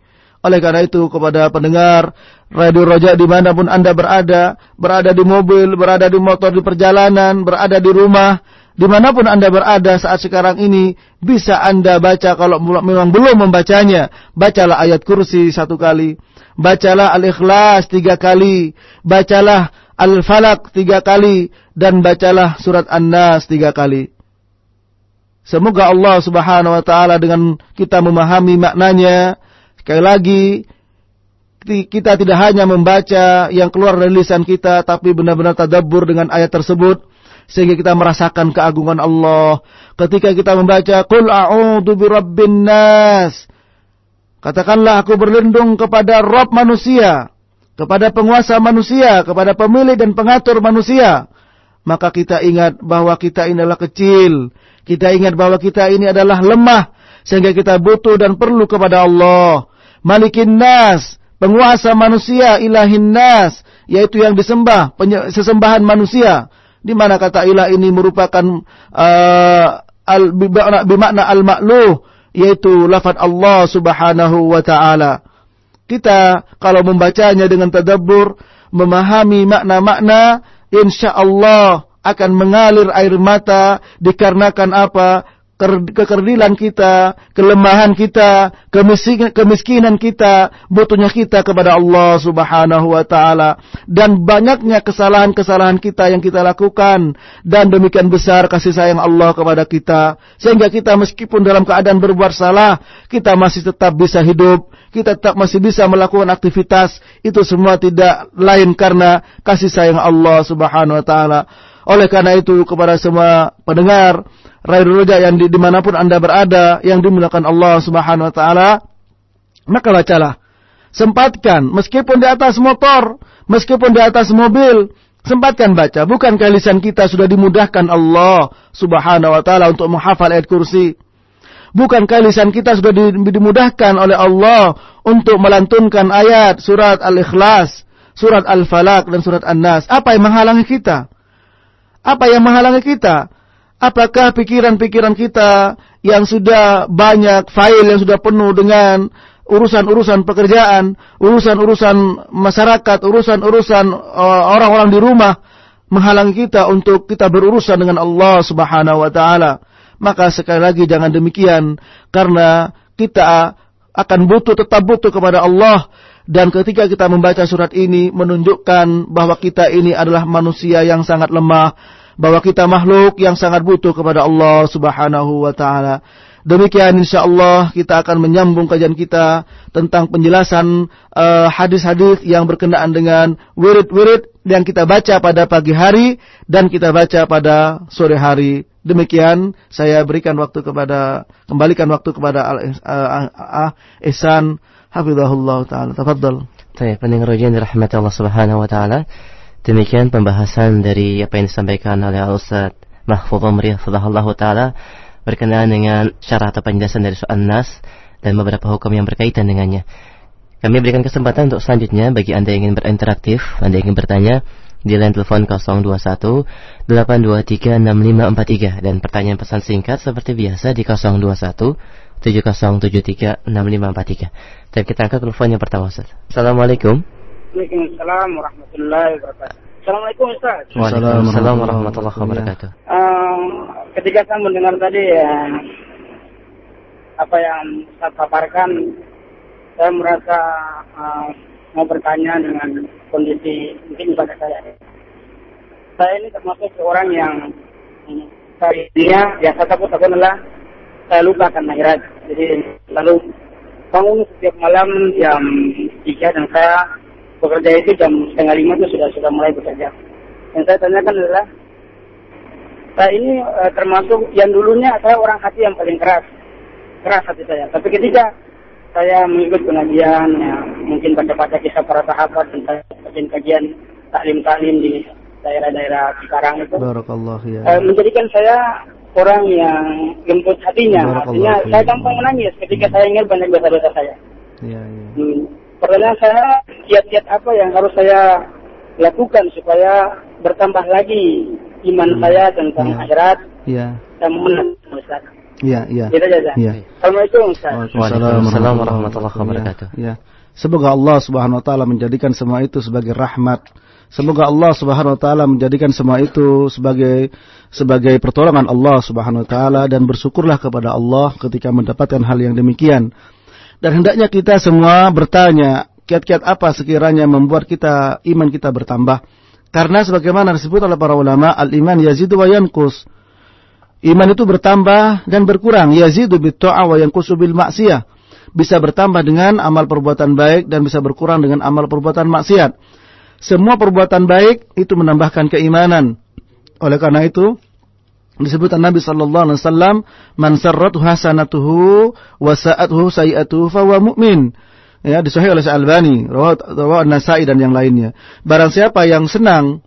Oleh karena itu kepada pendengar Radio Roja di mana pun Anda berada, berada di mobil, berada di motor, di perjalanan, berada di rumah, di mana pun Anda berada saat sekarang ini, bisa Anda baca kalau memang belum membacanya. Bacalah ayat kursi satu kali. Bacalah Al-Ikhlas tiga kali. Bacalah Al-Falak tiga kali. Dan bacalah surat An-Nas tiga kali. Semoga Allah subhanahu wa ta'ala dengan kita memahami maknanya. Sekali lagi, kita tidak hanya membaca yang keluar dari lisan kita, tapi benar-benar tadabbur dengan ayat tersebut sehingga kita merasakan keagungan Allah. Ketika kita membaca Qul a'udzu birabbin nas. Katakanlah aku berlindung kepada Rob manusia, kepada penguasa manusia, kepada pemilik dan pengatur manusia. Maka kita ingat bahwa kita ini adalah kecil. Kita ingat bahwa kita ini adalah lemah. Sehingga kita butuh dan perlu kepada Allah. Malikin nas, penguasa manusia, ilahin nas. Yaitu yang disembah, sesembahan manusia di mana kata ilah ini merupakan uh, al bimakna al-ma'luh yaitu lafaz Allah Subhanahu wa taala. Kita kalau membacanya dengan tadabbur, memahami makna-makna, insyaallah akan mengalir air mata dikarenakan apa? Kekerdilan kita, kelemahan kita, kemiskinan kita, butuhnya kita kepada Allah Subhanahu wa taala. Dan banyaknya kesalahan-kesalahan kita yang kita lakukan. Dan demikian besar kasih sayang Allah kepada kita. Sehingga kita meskipun dalam keadaan berbuat salah, kita masih tetap bisa hidup, kita tetap masih bisa melakukan aktivitas, itu semua tidak lain karena kasih sayang Allah Subhanahu wa taala. Oleh karena itu kepada semua pendengar Radio Roja yang di, di mana pun anda berada yang dimuliakan Allah Subhanahu Wa Taala, maka bacalah Sempatkan, meskipun di atas motor, meskipun di atas mobil, sempatkan baca. Bukankah lisan kita sudah dimudahkan Allah subhanahu wa ta'ala untuk menghafal ayat kursi? Bukankah lisan kita sudah dimudahkan oleh Allah untuk melantunkan ayat surat Al-Ikhlas, surat Al-Falaq dan surat An-Nas? Apa yang menghalangi kita? Apa yang menghalangi kita? Apakah pikiran-pikiran kita yang sudah banyak file yang sudah penuh dengan urusan-urusan pekerjaan, urusan-urusan masyarakat, urusan-urusan uh, orang-orang di rumah menghalangi kita untuk kita berurusan dengan Allah Subhanahu wa taala. Maka sekali lagi jangan demikian karena kita akan butuh tetap butuh kepada Allah dan ketika kita membaca surat ini menunjukkan bahwa kita ini adalah manusia yang sangat lemah, bahwa kita makhluk yang sangat butuh kepada Allah Subhanahu wa taala. Demikian insya Allah kita akan menyambung kajian kita tentang penjelasan uh, hadis-hadis uh, yang berkenaan dengan wirid-wirid yang kita baca pada pagi hari dan kita baca pada sore hari. Demikian saya berikan waktu kepada kembalikan waktu kepada Al uh, Ihsan hafizahullah taala. Tafadhal. Baik, pendengar ujian dirahmati Allah Subhanahu wa taala. Demikian pembahasan dari apa yang disampaikan oleh Al Ustaz Mahfuz Umri taala berkenaan dengan syarah atau penjelasan dari soal nas dan beberapa hukum yang berkaitan dengannya. Kami berikan kesempatan untuk selanjutnya bagi Anda yang ingin berinteraktif, Anda yang ingin bertanya di line telepon 021 823 6543 dan pertanyaan pesan singkat seperti biasa di 021 7073 6543. Dan kita angkat telepon yang pertama Ustaz. Assalamualaikum. Waalaikumsalam warahmatullahi wabarakatuh. Assalamualaikum Ustaz. Waalaikumsalam warahmatullahi wabarakatuh. Um, ketika saya mendengar tadi ya apa yang saya paparkan, saya merasa uh, mau bertanya dengan kondisi mungkin pada saya. Saya ini termasuk seorang yang saya dia biasa takut takut adalah saya lupa akan akhirat. Jadi lalu bangun setiap malam jam tiga dan saya bekerja itu jam setengah lima itu sudah sudah mulai bekerja. Yang saya tanyakan adalah, saya ini e, termasuk yang dulunya saya orang hati yang paling keras, keras hati saya. Tapi ketika saya mengikut pengajian, ya, mungkin baca-baca kisah para sahabat tentang kajian taklim-taklim di daerah-daerah Cikarang itu, ya. e, menjadikan saya orang yang lembut hatinya. Artinya saya gampang menangis ketika saya ingat banyak dosa-dosa saya. Ya, ya. Hmm pertanyaan saya kiat-kiat apa yang harus saya lakukan supaya bertambah lagi iman hmm. saya tentang ya. akhirat ya. dan menang Ustaz. Iya, iya. Kita saja. Ya. Assalamualaikum Ustaz. Waalaikumsalam warahmatullahi wabarakatuh. Ya. Semoga Allah Subhanahu wa taala menjadikan semua itu sebagai rahmat. Semoga Allah Subhanahu wa taala menjadikan semua itu sebagai sebagai pertolongan Allah Subhanahu wa taala dan bersyukurlah kepada Allah ketika mendapatkan hal yang demikian. Dan hendaknya kita semua bertanya, kiat-kiat apa sekiranya membuat kita iman kita bertambah. Karena sebagaimana disebut oleh para ulama, al-iman yazidu wa yankus. Iman itu bertambah dan berkurang. Yazidu bitta'a wa yankusu bil maksiyah. Bisa bertambah dengan amal perbuatan baik dan bisa berkurang dengan amal perbuatan maksiat. Semua perbuatan baik itu menambahkan keimanan. Oleh karena itu, disebutkan Nabi sallallahu alaihi wasallam man sarratu hasanatuhu wa sa'atuhu sayi'atuhu fa huwa mu'min. Ya disahih oleh Al-Albani rawahu An-Nasa'i dan yang lainnya. Barang siapa yang senang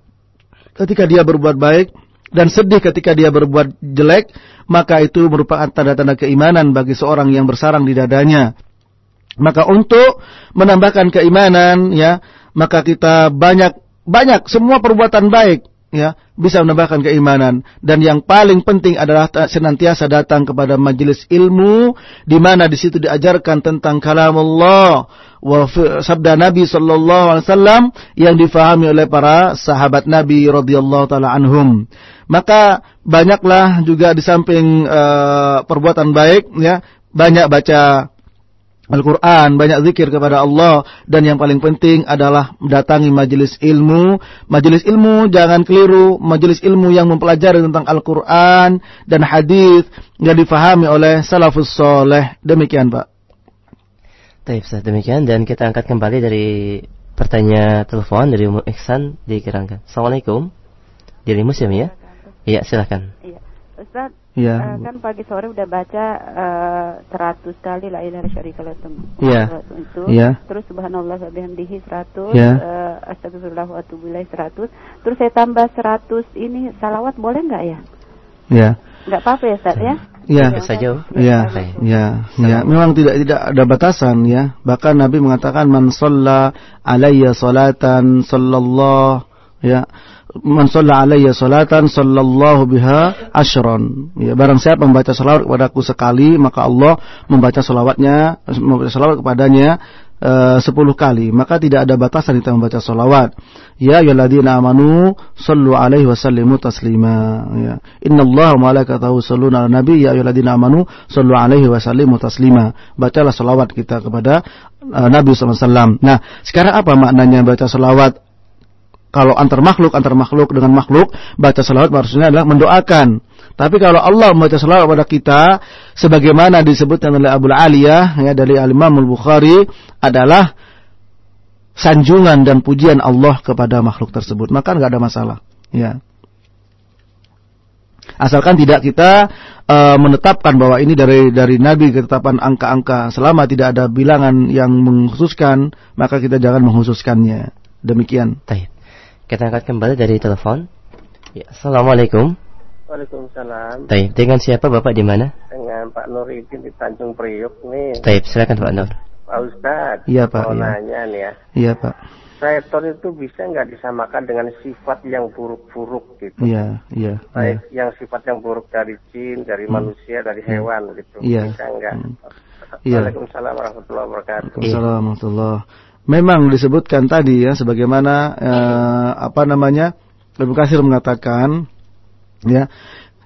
ketika dia berbuat baik dan sedih ketika dia berbuat jelek maka itu merupakan tanda-tanda keimanan bagi seorang yang bersarang di dadanya. Maka untuk menambahkan keimanan ya maka kita banyak banyak semua perbuatan baik ya bisa menambahkan keimanan. Dan yang paling penting adalah senantiasa datang kepada majelis ilmu di mana di situ diajarkan tentang kalam Allah sabda Nabi sallallahu alaihi wasallam yang difahami oleh para sahabat Nabi radhiyallahu taala anhum. Maka banyaklah juga di samping uh, perbuatan baik ya banyak baca Al-Quran, banyak zikir kepada Allah, dan yang paling penting adalah mendatangi majelis ilmu. Majelis ilmu jangan keliru, majelis ilmu yang mempelajari tentang Al-Quran dan hadis yang difahami oleh salafus soleh. Demikian Pak. Baik, demikian dan kita angkat kembali dari pertanyaan telepon dari Umum Ihsan di Kirangkan. Assalamualaikum. Dari Muslim ya? Iya, silakan. Iya. Ustaz, Ya. eh, kan pagi sore udah baca eh, 100 kali la ilaha syarika Iya. itu. Iya. Terus subhanallah wa bihamdihi 100, Iya. eh, astagfirullah wa atubu ilaih 100. Terus saya tambah 100 ini salawat boleh nggak ya? Ya. Nggak apa-apa ya, Ustaz ya? Ya. Bisa jauh. Ya, Baik. ya, ya. Memang tidak tidak ada batasan ya. Bahkan Nabi mengatakan man shalla alayya salatan sallallahu ya man shalla alayya salatan sallallahu biha asyran. Ya, barang siapa membaca salawat kepadaku sekali, maka Allah membaca salawatnya membaca salawat kepadanya eh, sepuluh kali. Maka tidak ada batasan kita membaca salawat. Ya ayyuhalladzina amanu sallu alaihi wasallimu taslima. Ya. Innallaha wa malaikatahu yusholluna 'alan nabi. Ya ayyuhalladzina amanu sallu alaihi wasallimu taslima. Bacalah salawat kita kepada eh, Nabi SAW nah sekarang apa maknanya baca salawat kalau antar makhluk antar makhluk dengan makhluk baca salawat maksudnya adalah mendoakan tapi kalau Allah membaca salawat kepada kita sebagaimana disebutkan oleh Abu Aliyah ya dari Al-Imam Al-Bukhari adalah sanjungan dan pujian Allah kepada makhluk tersebut, maka nggak ada masalah. Ya. Asalkan tidak kita uh, menetapkan bahwa ini dari dari Nabi ketetapan angka-angka. Selama tidak ada bilangan yang mengkhususkan, maka kita jangan mengkhususkannya. Demikian. Baik. Kita angkat kembali dari telepon. Ya, Assalamualaikum. Waalaikumsalam. Baik, dengan siapa Bapak di mana? Dengan Pak Nuridin di Tanjung Priuk nih. Baik, silakan Pak Nur. Pak Ustadz. Iya, Pak, Mau iya. nanya nih ya. Iya Pak. Setan itu bisa nggak disamakan dengan sifat yang buruk-buruk gitu? Iya, iya. iya. Baik yang sifat yang buruk dari jin, dari manusia, dari hewan gitu. Iya. Bisa nggak? Hmm. Iya. Waalaikumsalam warahmatullahi wabarakatuh. Assalamualaikum warahmatullahi Memang disebutkan tadi ya sebagaimana eh, apa namanya Ibnu Katsir mengatakan ya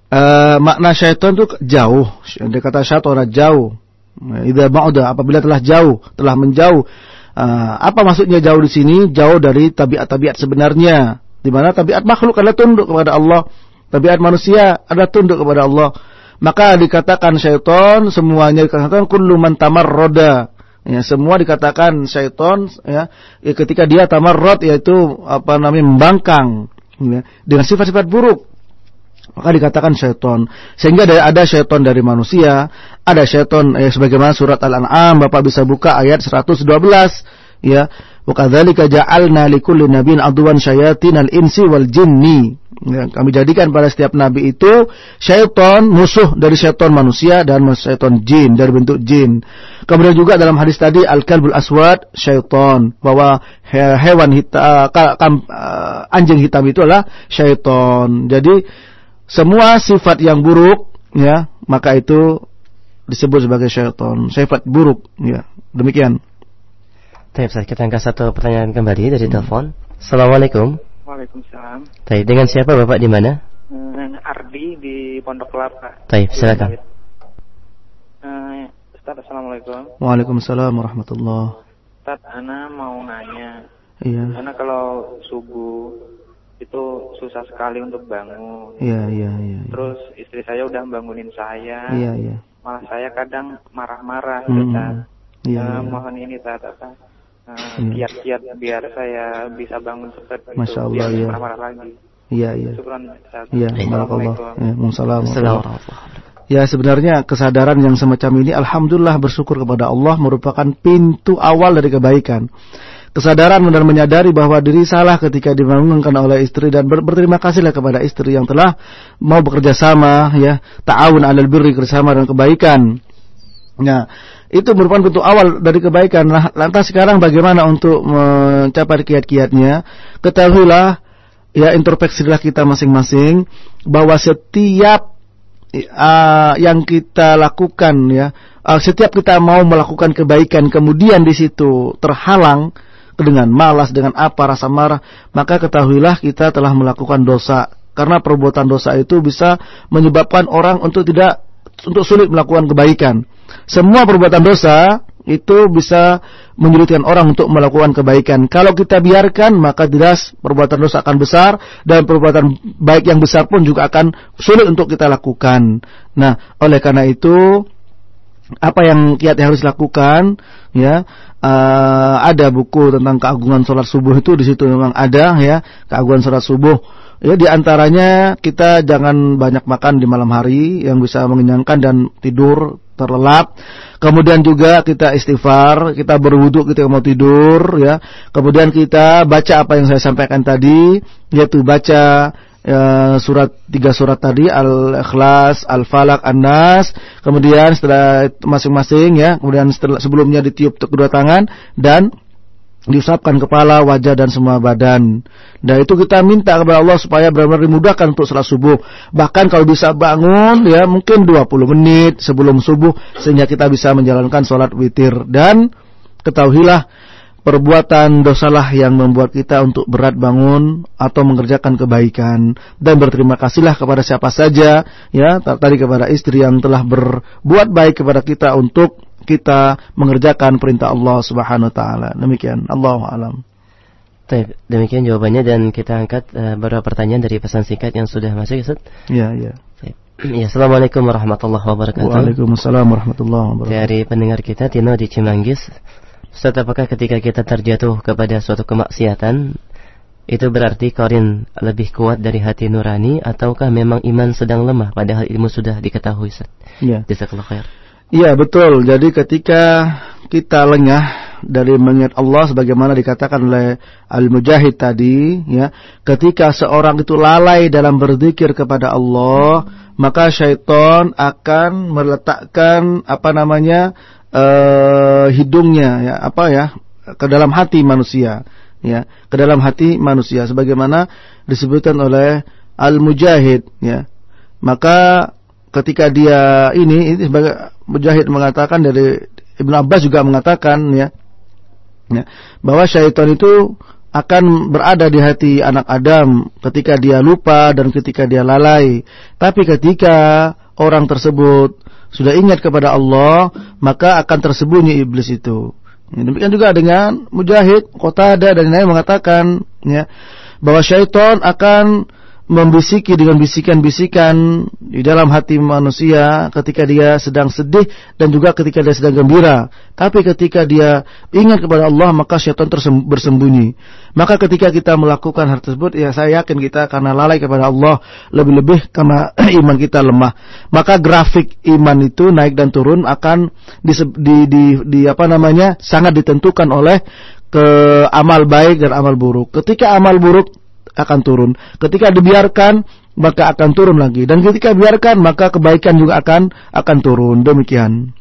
eh, makna syaitan itu jauh. Dia kata syaitan jauh. Idza ba'da apabila telah jauh, telah menjauh. Eh, apa maksudnya jauh di sini? Jauh dari tabiat-tabiat sebenarnya. Di mana tabiat makhluk adalah tunduk kepada Allah. Tabiat manusia adalah tunduk kepada Allah. Maka dikatakan syaitan semuanya dikatakan kullu man tamarrada. Ya, semua dikatakan syaitan ya, ya ketika dia tamarrad yaitu apa namanya membangkang ya, dengan sifat-sifat buruk maka dikatakan syaitan. Sehingga ada, ada syaitan dari manusia, ada syaitan eh, sebagaimana surat Al-An'am Bapak bisa buka ayat 112 ya. Wa kadzalika ja'alna likulli nabiyyin aduwan syayatinal insi wal jinni. Ya, kami jadikan pada setiap nabi itu syaitan musuh dari syaitan manusia dan syaitan jin dari bentuk jin. Kemudian juga dalam hadis tadi al-kalbul aswad syaitan bahwa he- hewan hitam anjing hitam itu adalah syaitan. Jadi semua sifat yang buruk ya maka itu disebut sebagai syaitan sifat buruk ya demikian Baik, kita angkat satu pertanyaan kembali dari telepon. Assalamualaikum. Waalaikumsalam. Baik, dengan siapa Bapak di mana? Eh, Ardi di Pondok Kelapa. Baik, silakan. Eh, Ustaz, Assalamualaikum. Waalaikumsalam warahmatullah Ustaz, Ana mau nanya. iya Karena kalau subuh itu susah sekali untuk bangun. iya iya iya Terus istri saya udah bangunin saya. iya iya Malah saya kadang marah-marah. Hmm. Ustaz. iya Eh, iya. mohon ini Ustaz, apa? Eh, Iya. kiat-kiat biar saya bisa bangun cepat gitu, Masya Allah, biar iya. marah-marah lagi. iya iya iya barakallah Assalamualaikum. ya Assalamualaikum. Ya sebenarnya kesadaran yang semacam ini Alhamdulillah bersyukur kepada Allah merupakan pintu awal dari kebaikan Kesadaran dan menyadari bahwa diri salah ketika dibangunkan oleh istri Dan ber- berterima kasihlah kepada istri yang telah mau bekerja sama ya Ta'awun alal birri bersama dan kebaikan Ya itu merupakan bentuk awal dari kebaikan. Lah, Lantas sekarang bagaimana untuk mencapai kiat-kiatnya? Ketahuilah ya introspeksilah kita masing-masing Bahwa setiap uh, yang kita lakukan ya uh, setiap kita mau melakukan kebaikan kemudian di situ terhalang dengan malas dengan apa rasa marah maka ketahuilah kita telah melakukan dosa. Karena perbuatan dosa itu bisa menyebabkan orang untuk tidak untuk sulit melakukan kebaikan semua perbuatan dosa itu bisa menyulitkan orang untuk melakukan kebaikan. Kalau kita biarkan, maka jelas perbuatan dosa akan besar dan perbuatan baik yang besar pun juga akan sulit untuk kita lakukan. Nah, oleh karena itu apa yang kiat yang harus lakukan ya uh, ada buku tentang keagungan sholat subuh itu di situ memang ada ya keagungan sholat subuh Ya di antaranya kita jangan banyak makan di malam hari yang bisa mengenyangkan dan tidur terlelap. Kemudian juga kita istighfar, kita berwudu kita mau tidur ya. Kemudian kita baca apa yang saya sampaikan tadi, yaitu baca ya, surat tiga surat tadi Al-Ikhlas, Al-Falaq, An-Nas. Kemudian setelah masing-masing ya, kemudian setelah sebelumnya ditiup kedua tangan dan diusapkan kepala, wajah dan semua badan. Dan itu kita minta kepada Allah supaya benar-benar dimudahkan untuk salat subuh. Bahkan kalau bisa bangun ya mungkin 20 menit sebelum subuh sehingga kita bisa menjalankan salat witir dan ketahuilah perbuatan dosalah yang membuat kita untuk berat bangun atau mengerjakan kebaikan dan berterima kasihlah kepada siapa saja ya tadi kepada istri yang telah berbuat baik kepada kita untuk kita mengerjakan perintah Allah Subhanahu wa taala. Demikian. Allahu alam. Baik, demikian jawabannya dan kita angkat uh, beberapa pertanyaan dari pesan singkat yang sudah masuk Ustaz. Iya, iya. Ya, Assalamualaikum warahmatullahi wabarakatuh. Waalaikumsalam warahmatullahi wabarakatuh. Dari pendengar kita Tino di Cimanggis. Ustaz, apakah ketika kita terjatuh kepada suatu kemaksiatan itu berarti korin lebih kuat dari hati nurani ataukah memang iman sedang lemah padahal ilmu sudah diketahui Ustaz? Iya. Khair. Iya betul. Jadi ketika kita lengah dari mengingat Allah sebagaimana dikatakan oleh Al-Mujahid tadi, ya, ketika seorang itu lalai dalam berzikir kepada Allah, maka syaitan akan meletakkan apa namanya uh, hidungnya, ya, apa ya, ke dalam hati manusia, ya, ke dalam hati manusia, sebagaimana disebutkan oleh Al-Mujahid, ya. Maka ketika dia ini, ini sebagai Mujahid mengatakan dari Ibnu Abbas juga mengatakan ya, ya bahwa syaitan itu akan berada di hati anak Adam ketika dia lupa dan ketika dia lalai. Tapi ketika orang tersebut sudah ingat kepada Allah, maka akan tersembunyi iblis itu. Ya, demikian juga dengan Mujahid, Kota ada dan lain mengatakan ya bahwa syaitan akan membisiki dengan bisikan-bisikan di dalam hati manusia ketika dia sedang sedih dan juga ketika dia sedang gembira. Tapi ketika dia ingat kepada Allah maka syaitan bersembunyi. Maka ketika kita melakukan hal tersebut ya saya yakin kita karena lalai kepada Allah lebih-lebih karena iman kita lemah. Maka grafik iman itu naik dan turun akan di, di, di, di apa namanya sangat ditentukan oleh ke amal baik dan amal buruk. Ketika amal buruk akan turun. Ketika dibiarkan maka akan turun lagi dan ketika biarkan maka kebaikan juga akan akan turun. Demikian.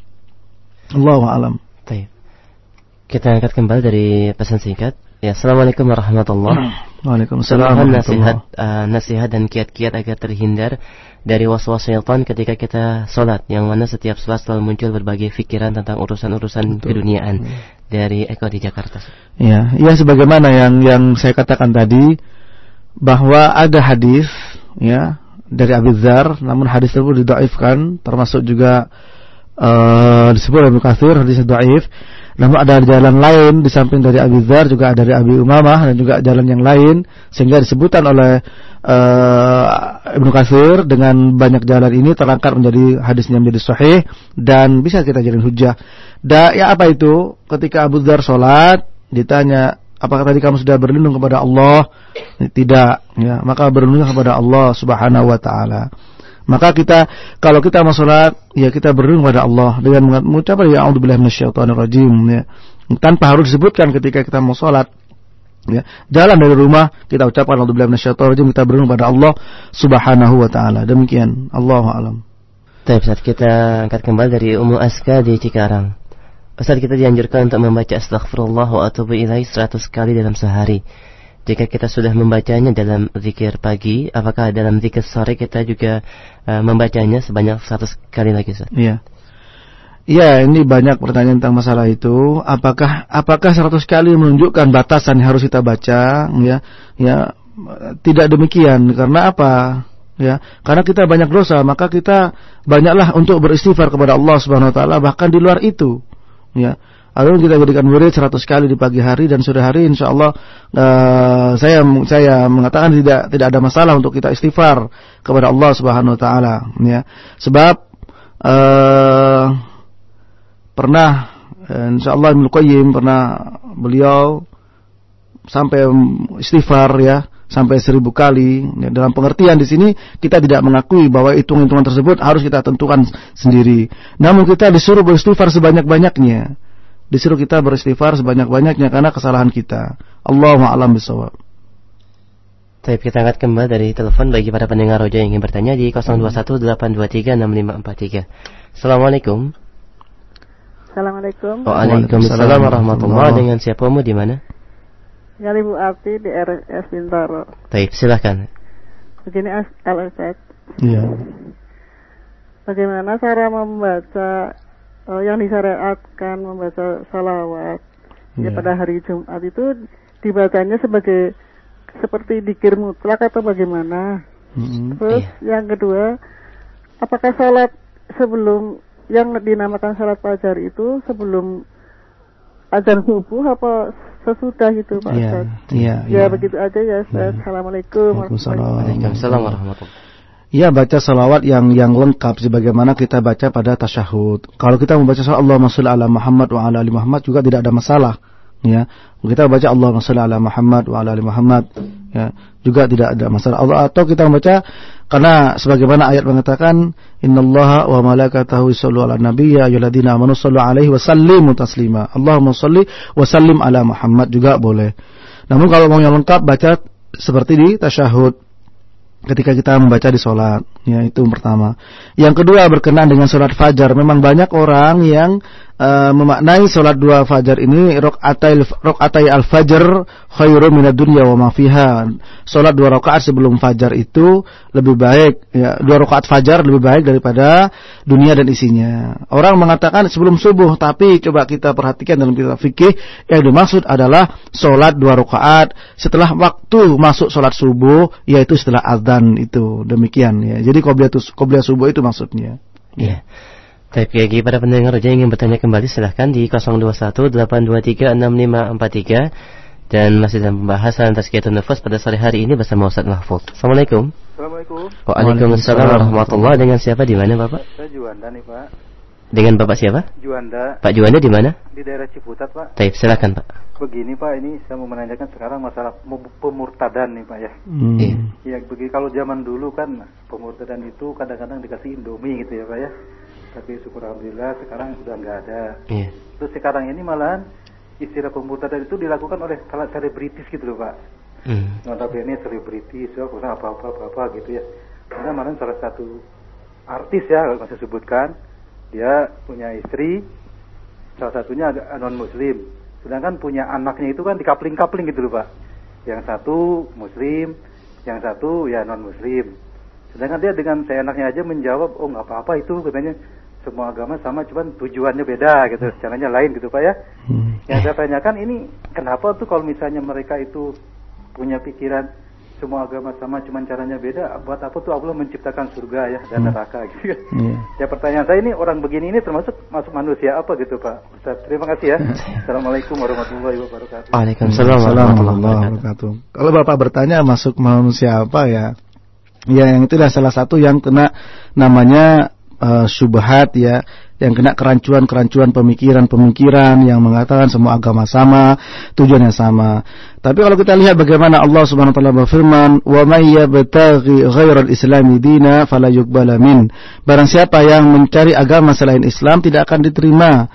Allahu alam. Kita angkat kembali dari pesan singkat. Ya, Assalamualaikum warahmatullahi Waalaikumsalam nasihat, uh, nasihat dan kiat-kiat agar terhindar dari was-was syaitan ketika kita sholat yang mana setiap sholat selalu muncul berbagai pikiran tentang urusan-urusan keduniaan dari Eko di Jakarta. Ya, ya sebagaimana yang yang saya katakan tadi bahwa ada hadis ya dari Abi Dzar namun hadis tersebut didaifkan termasuk juga uh, disebut oleh Katsir hadis dhaif namun ada jalan lain di samping dari Abi Dzar juga ada dari Abi Umamah dan juga jalan yang lain sehingga disebutkan oleh uh, Ibnu Katsir dengan banyak jalan ini terangkat menjadi hadisnya menjadi sahih dan bisa kita jadikan hujah. Da ya apa itu? Ketika Abu Dzar salat ditanya Apakah tadi kamu sudah berlindung kepada Allah? Tidak, ya. Maka berlindung kepada Allah Subhanahu wa taala. Maka kita kalau kita mau salat, ya kita berlindung kepada Allah dengan mengucap ya a'udzubillahi minasyaitonir rajim ya. Tanpa harus disebutkan ketika kita mau salat. Ya, jalan dari rumah kita ucapkan a'udzubillahi minasyaitonir rajim kita berlindung kepada Allah Subhanahu wa taala. Demikian. Allahu alam. Baik, kita angkat kembali dari Ummu Aska di Cikarang. Ustaz kita dianjurkan untuk membaca astaghfirullah wa atubu ilaih 100 kali dalam sehari. Jika kita sudah membacanya dalam zikir pagi, apakah dalam zikir sore kita juga uh, membacanya sebanyak 100 kali lagi Ustaz? Iya. Iya, ini banyak pertanyaan tentang masalah itu. Apakah apakah 100 kali menunjukkan batasan yang harus kita baca? Ya, ya tidak demikian. Karena apa? Ya, karena kita banyak dosa, maka kita banyaklah untuk beristighfar kepada Allah Subhanahu wa taala bahkan di luar itu ya. Lalu kita berikan wirid 100 kali di pagi hari dan sore hari insya Allah uh, saya saya mengatakan tidak tidak ada masalah untuk kita istighfar kepada Allah Subhanahu wa taala. Ya. Sebab uh, pernah insya Allah Ibnu Qayyim pernah beliau sampai istighfar ya sampai seribu kali. Ya, dalam pengertian di sini kita tidak mengakui bahwa hitung-hitungan tersebut harus kita tentukan sendiri. Namun kita disuruh beristighfar sebanyak-banyaknya. Disuruh kita beristighfar sebanyak-banyaknya karena kesalahan kita. Allahu a'lam bishawab. Baik, kita angkat kembali dari telepon bagi para pendengar roja yang ingin bertanya di 0218236543. Assalamualaikum. Assalamualaikum. Waalaikumsalam warahmatullahi Dengan siapa mu di mana? Dengan Ibu Arti di RS Bintaro. Baik, silakan. Begini Al Iya. Bagaimana cara membaca uh, yang disyariatkan membaca salawat ya. ya pada hari Jumat itu dibacanya sebagai seperti dikir mutlak atau bagaimana? Mm-hmm. Terus yeah. yang kedua, apakah salat sebelum yang dinamakan salat fajar itu sebelum azan subuh apa sesudah itu Pak Iya, iya, iya. Ya begitu aja ya Ustaz. Yeah. Assalamualaikum Waalaikumsalam warahmatullahi Ya baca salawat yang yang lengkap sebagaimana kita baca pada tasyahud. Kalau kita membaca salawat Allahumma sholli ala Muhammad wa ala ali Muhammad juga tidak ada masalah ya kita baca Allahumma shalli ala Muhammad wa ala ali Muhammad. Ya juga tidak ada masalah. Allah atau kita membaca karena sebagaimana ayat mengatakan innallaha wa malaikatahu yusallu ala nabi ya ayyuhalladzina amanu sallu alaihi wa sallimu taslima. Allahumma shalli wa sallim ala Muhammad juga boleh. Namun kalau mau yang lengkap baca seperti di tasyahud ketika kita membaca di sholat. Ya itu pertama. Yang kedua berkenaan dengan sholat fajar. Memang banyak orang yang uh, memaknai sholat dua fajar ini rokaatai rokaatai al fajar khairu minad dunya wa ma fiha. Sholat dua rakaat sebelum fajar itu lebih baik ya dua rakaat fajar lebih baik daripada dunia dan isinya. Orang mengatakan sebelum subuh tapi coba kita perhatikan dalam kitab fikih yang dimaksud adalah sholat dua rakaat setelah waktu masuk sholat subuh yaitu setelah azan itu demikian ya. Jadi qobliyah subuh itu maksudnya. Iya. Yeah. Baik, bagi para pendengar yang ingin bertanya kembali silahkan di 0218236543 dan masih dalam pembahasan tazkiyatun nafas pada sore hari ini bersama Ustaz Mahfud. Assalamualaikum. Assalamualaikum. Waalaikumsalam warahmatullahi Dengan siapa di mana, Bapak? Saya Juanda nih, Pak. Dengan Bapak siapa? Juanda. Pak Juanda di mana? Di daerah Ciputat, Pak. Baik, silakan, Pak. Begini, Pak, ini saya mau menanyakan sekarang masalah pemurtadan nih, Pak ya. Hmm. Iya. Ya, begini kalau zaman dulu kan pemurtadan itu kadang-kadang dikasih Indomie gitu ya, Pak ya tapi syukur alhamdulillah sekarang sudah nggak ada. Iya. Terus sekarang ini malahan istilah pemurtadan itu dilakukan oleh salah selebritis gitu loh pak. Mm. Notabene selebritis, ya, apa apa apa apa gitu ya. Karena kemarin salah satu artis ya kalau saya sebutkan dia punya istri, salah satunya non muslim, sedangkan punya anaknya itu kan dikapling-kapling gitu loh pak. Yang satu muslim, yang satu ya non muslim. Sedangkan dia dengan seenaknya aja menjawab, oh nggak apa-apa itu katanya semua agama sama cuman tujuannya beda gitu. Caranya lain gitu pak ya. Hmm. yang saya tanyakan ini kenapa tuh kalau misalnya mereka itu punya pikiran semua agama sama cuman caranya beda buat apa tuh Allah menciptakan surga ya dan hmm. neraka gitu hmm. ya pertanyaan saya ini orang begini ini termasuk masuk manusia apa gitu pak? Ustaz terima kasih ya. Assalamualaikum warahmatullahi wabarakatuh. Waalaikumsalam warahmatullahi wabarakatuh. Kalau bapak bertanya masuk manusia apa ya? Ya yang itu adalah salah satu yang kena namanya uh, subhat ya yang kena kerancuan-kerancuan pemikiran-pemikiran yang mengatakan semua agama sama, tujuannya sama. Tapi kalau kita lihat bagaimana Allah Subhanahu wa taala berfirman, "Wa may yabtaghi ghairal islami dina fala yuqbala min." Barang siapa yang mencari agama selain Islam tidak akan diterima.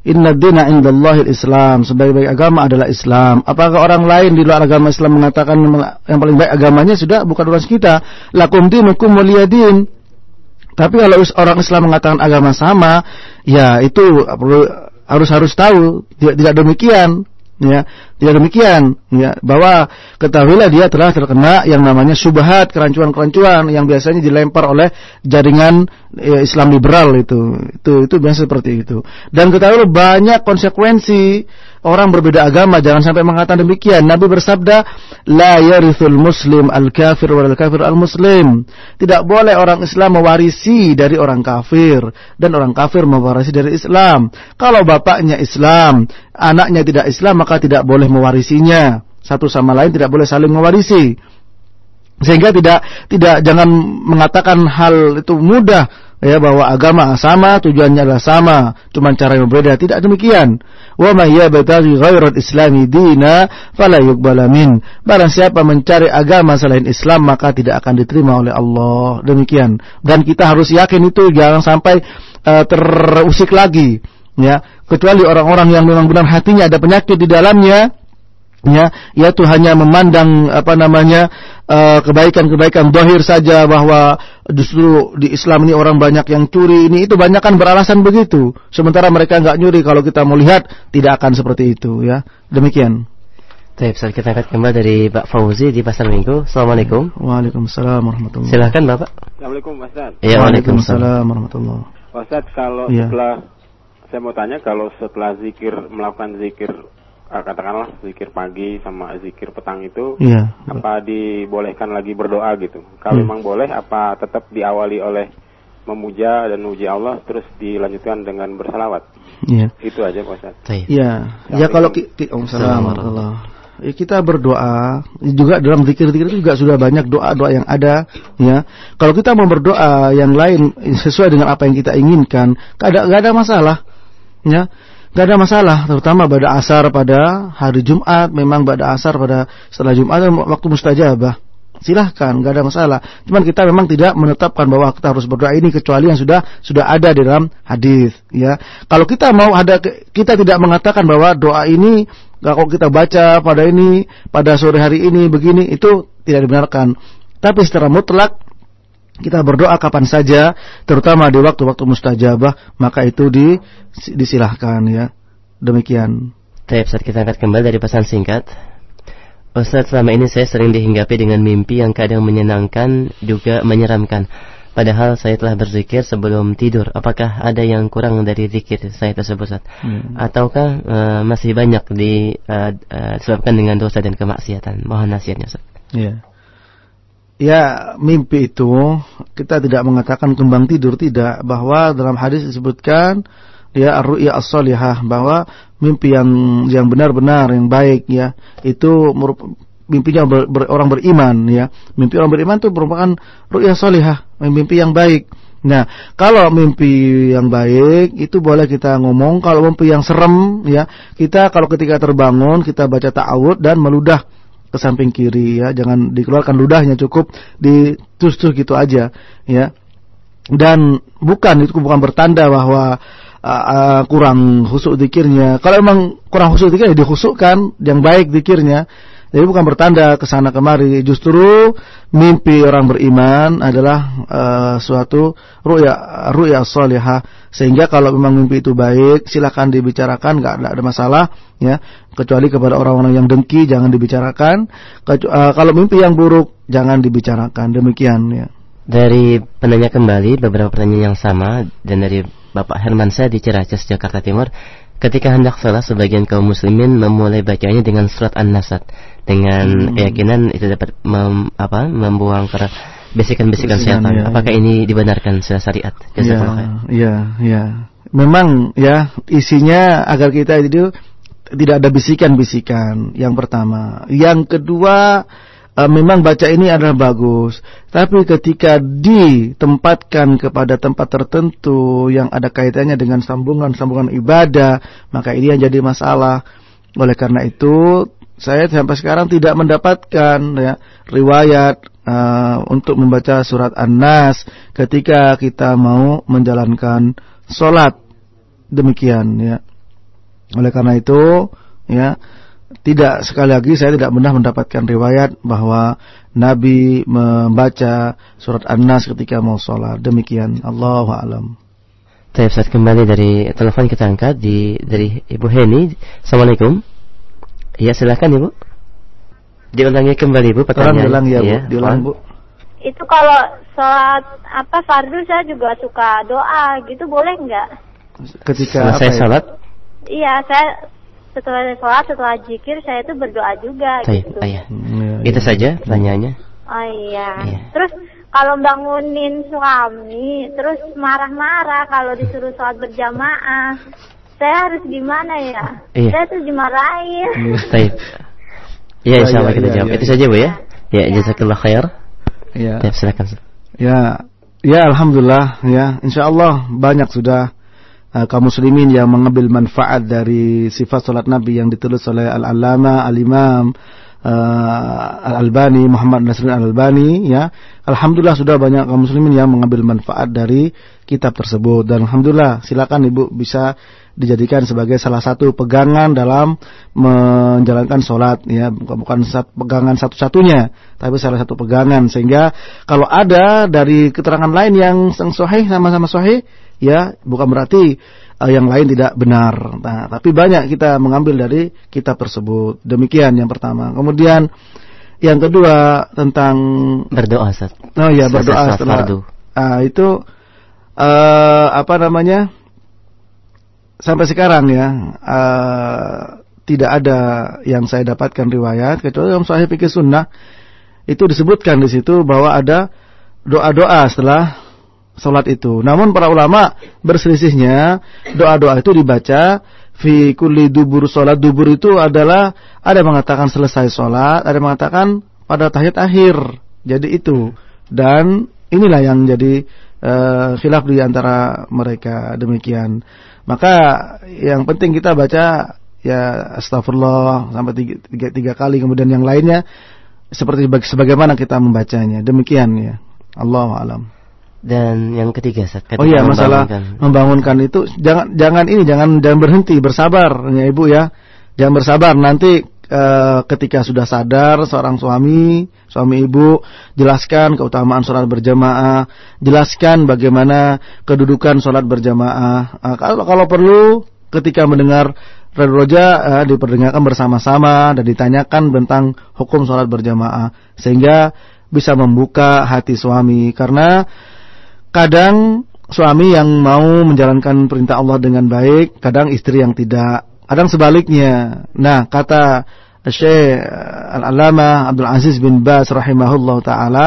Inna dina indallahil Islam. Sebaik-baik agama adalah Islam. Apakah orang lain di luar agama Islam mengatakan yang paling baik agamanya sudah bukan urusan kita. Lakum dinukum waliyadin. Tapi kalau orang Islam mengatakan agama sama, ya itu perlu harus harus tahu. Tidak, tidak demikian ya. Tidak demikian ya. Bahwa ketahuilah dia telah terkena yang namanya subhat kerancuan-kerancuan yang biasanya dilempar oleh jaringan ya, Islam liberal itu. Itu itu biasa seperti itu. Dan ketahuilah banyak konsekuensi orang berbeda agama jangan sampai mengatakan demikian. Nabi bersabda la yarithul muslim al kafir wal kafir al muslim tidak boleh orang Islam mewarisi dari orang kafir dan orang kafir mewarisi dari Islam. Kalau bapaknya Islam anaknya tidak Islam maka tidak boleh mewarisinya. Satu sama lain tidak boleh saling mewarisi. Sehingga tidak tidak jangan mengatakan hal itu mudah ya bahwa agama sama, tujuannya adalah sama, cuma cara yang berbeda. Tidak demikian. Wa may yabtaghi ghairal islami dina fala yuqbala min. Barang siapa mencari agama selain Islam maka tidak akan diterima oleh Allah. Demikian. Dan kita harus yakin itu jangan sampai uh, terusik lagi ya kecuali orang-orang yang memang benar hatinya ada penyakit di dalamnya ya yaitu hanya memandang apa namanya eh, kebaikan-kebaikan dohir saja bahwa justru di Islam ini orang banyak yang curi ini itu banyak kan beralasan begitu sementara mereka nggak nyuri kalau kita mau lihat tidak akan seperti itu ya demikian Baik, Ustaz, kita angkat kembali dari Pak Fauzi di Pasar Minggu. Assalamualaikum. Waalaikumsalam warahmatullahi Silakan Bapak. Assalamualaikum Ustaz. Ya, Waalaikumsalam warahmatullahi Ustaz, kalau ya. setelah saya mau tanya kalau setelah zikir melakukan zikir uh, katakanlah zikir pagi sama zikir petang itu ya. apa dibolehkan lagi berdoa gitu? Kalau hmm. memang boleh apa tetap diawali oleh memuja dan memuji Allah terus dilanjutkan dengan bersalawat? Ya. itu aja Pak Ustaz ya ya kalau kita oh, ya, kita berdoa. Juga dalam zikir-zikir itu juga sudah banyak doa-doa yang ada ya. Kalau kita mau berdoa yang lain sesuai dengan apa yang kita inginkan gak ada, gak ada masalah ya nggak ada masalah terutama pada asar pada hari Jumat. Memang pada asar pada setelah Jumat waktu mustajabah. Silahkan nggak ada masalah. Cuman kita memang tidak menetapkan bahwa kita harus berdoa ini kecuali yang sudah sudah ada di dalam hadis ya. Kalau kita mau ada kita tidak mengatakan bahwa doa ini kalau kita baca pada ini pada sore hari ini begini itu tidak dibenarkan. Tapi secara mutlak kita berdoa kapan saja, terutama di waktu-waktu mustajabah, maka itu di, disilahkan ya. Demikian. Baik, Ustaz kita angkat kembali dari pesan singkat. Ustaz, selama ini saya sering dihinggapi dengan mimpi yang kadang menyenangkan juga menyeramkan. Padahal saya telah berzikir sebelum tidur. Apakah ada yang kurang dari zikir saya tersebut, Ustaz? Hmm. Ataukah uh, masih banyak di, uh, uh, disebabkan dengan dosa dan kemaksiatan? Mohon nasihatnya, Ustaz. Iya. Ya, mimpi itu kita tidak mengatakan kembang tidur tidak bahwa dalam hadis disebutkan ya ar-ru'ya as-salihah bahwa mimpi yang yang benar-benar yang baik ya itu mimpinya ber, ber, orang beriman ya. Mimpi orang beriman itu merupakan ru'ya salihah, mimpi yang baik. Nah, kalau mimpi yang baik itu boleh kita ngomong, kalau mimpi yang serem ya, kita kalau ketika terbangun kita baca ta'awud dan meludah ke samping kiri ya, jangan dikeluarkan ludahnya cukup ditusuk gitu aja ya. Dan bukan itu bukan bertanda bahwa uh, uh, kurang khusuk dikirnya. Kalau memang kurang khusuk dikirnya dihusukkan yang baik dikirnya jadi bukan bertanda ke sana kemari, justru mimpi orang beriman adalah uh, suatu ruya ruya salihah. Sehingga kalau memang mimpi itu baik, silakan dibicarakan, nggak ada masalah, ya. Kecuali kepada orang-orang yang dengki, jangan dibicarakan. Kecu uh, kalau mimpi yang buruk, jangan dibicarakan. Demikian, ya. Dari penanya kembali beberapa pertanyaan yang sama dan dari Bapak Herman saya di Ciracas Jakarta Timur Ketika hendak salat, sebagian kaum muslimin memulai bacanya dengan surat An-Nasr dengan hmm. keyakinan itu dapat mem, apa, membuang para bisikan-bisikan setan. Ya, Apakah ya. ini dibenarkan secara syariat? Ya, ya, ya. Memang ya isinya agar kita itu tidak ada bisikan-bisikan. Yang pertama, yang kedua uh, memang baca ini adalah bagus, tapi ketika ditempatkan kepada tempat tertentu yang ada kaitannya dengan sambungan-sambungan ibadah, maka ini yang jadi masalah. Oleh karena itu, saya sampai sekarang tidak mendapatkan ya, riwayat uh, untuk membaca surat An-Nas ketika kita mau menjalankan sholat. Demikian ya. Oleh karena itu, ya tidak sekali lagi saya tidak pernah mendapatkan riwayat bahwa Nabi membaca surat An-Nas ketika mau sholat. Demikian. Allahu a'lam. Saya saat kembali dari telepon kita angkat di dari Ibu Heni. Assalamualaikum. Ya silakan Ibu. Diulangi kembali Ibu pertanyaan. Diulang ya Bu. Ya, Diulang Bu. Itu kalau sholat apa fardu saya juga suka doa gitu boleh nggak? Ketika saya ya? sholat? Iya saya setelah sholat setelah zikir saya itu berdoa juga Saya, gitu. Ayah. Ya, Itu ya. saja pertanyaannya. Oh iya. iya. Terus kalau bangunin suami terus marah-marah kalau disuruh sholat berjamaah, saya harus gimana ya? Iya. Saya tuh dimarahin. Baik. Iya, insya Allah kita jawab. Itu saja bu ya. Ya, ya. jazakallah khair. Ya. ya silakan. Ya, Ya, alhamdulillah ya. Insyaallah banyak sudah uh, kaum muslimin yang mengambil manfaat dari sifat salat Nabi yang ditulis oleh Al-Allamah Al-Imam uh, Al-Albani Muhammad Nasruddin Al-Albani ya. Alhamdulillah sudah banyak kaum muslimin yang mengambil manfaat dari kitab tersebut dan alhamdulillah silakan Ibu bisa dijadikan sebagai salah satu pegangan dalam menjalankan sholat ya. Bukan satu pegangan satu-satunya tapi salah satu pegangan. Sehingga kalau ada dari keterangan lain yang sahih sama-sama sahih ya bukan berarti uh, yang lain tidak benar. Nah tapi banyak kita mengambil dari kitab tersebut. Demikian yang pertama. Kemudian yang kedua tentang berdoa Ustaz. Oh ya berdoa setelah uh, itu uh, apa namanya sampai sekarang ya uh, tidak ada yang saya dapatkan riwayat kecuali dalam Sahih Fikih Sunnah itu disebutkan di situ bahwa ada doa-doa setelah sholat itu. Namun para ulama berselisihnya doa-doa itu dibaca fi kulli dubur sholat dubur itu adalah ada yang mengatakan selesai sholat, ada yang mengatakan pada tahiyat akhir. Jadi itu dan inilah yang jadi uh, khilaf di antara mereka demikian. Maka yang penting kita baca ya astagfirullah sampai tiga, tiga, tiga kali kemudian yang lainnya seperti sebagaimana kita membacanya. Demikian ya. Allah alam. Dan yang ketiga Oh iya masalah membangunkan. membangunkan itu jangan jangan ini jangan jangan berhenti bersabar ya Ibu ya. Jangan bersabar nanti Eh, ketika sudah sadar seorang suami, suami ibu, jelaskan keutamaan sholat berjamaah, jelaskan bagaimana kedudukan sholat berjamaah. Uh, kalau kalau perlu ketika mendengar Radio Roja uh, diperdengarkan bersama-sama dan ditanyakan tentang hukum sholat berjamaah sehingga bisa membuka hati suami karena kadang suami yang mau menjalankan perintah Allah dengan baik, kadang istri yang tidak kadang sebaliknya. Nah, kata Syekh Al-Alama Abdul Aziz bin Bas rahimahullah taala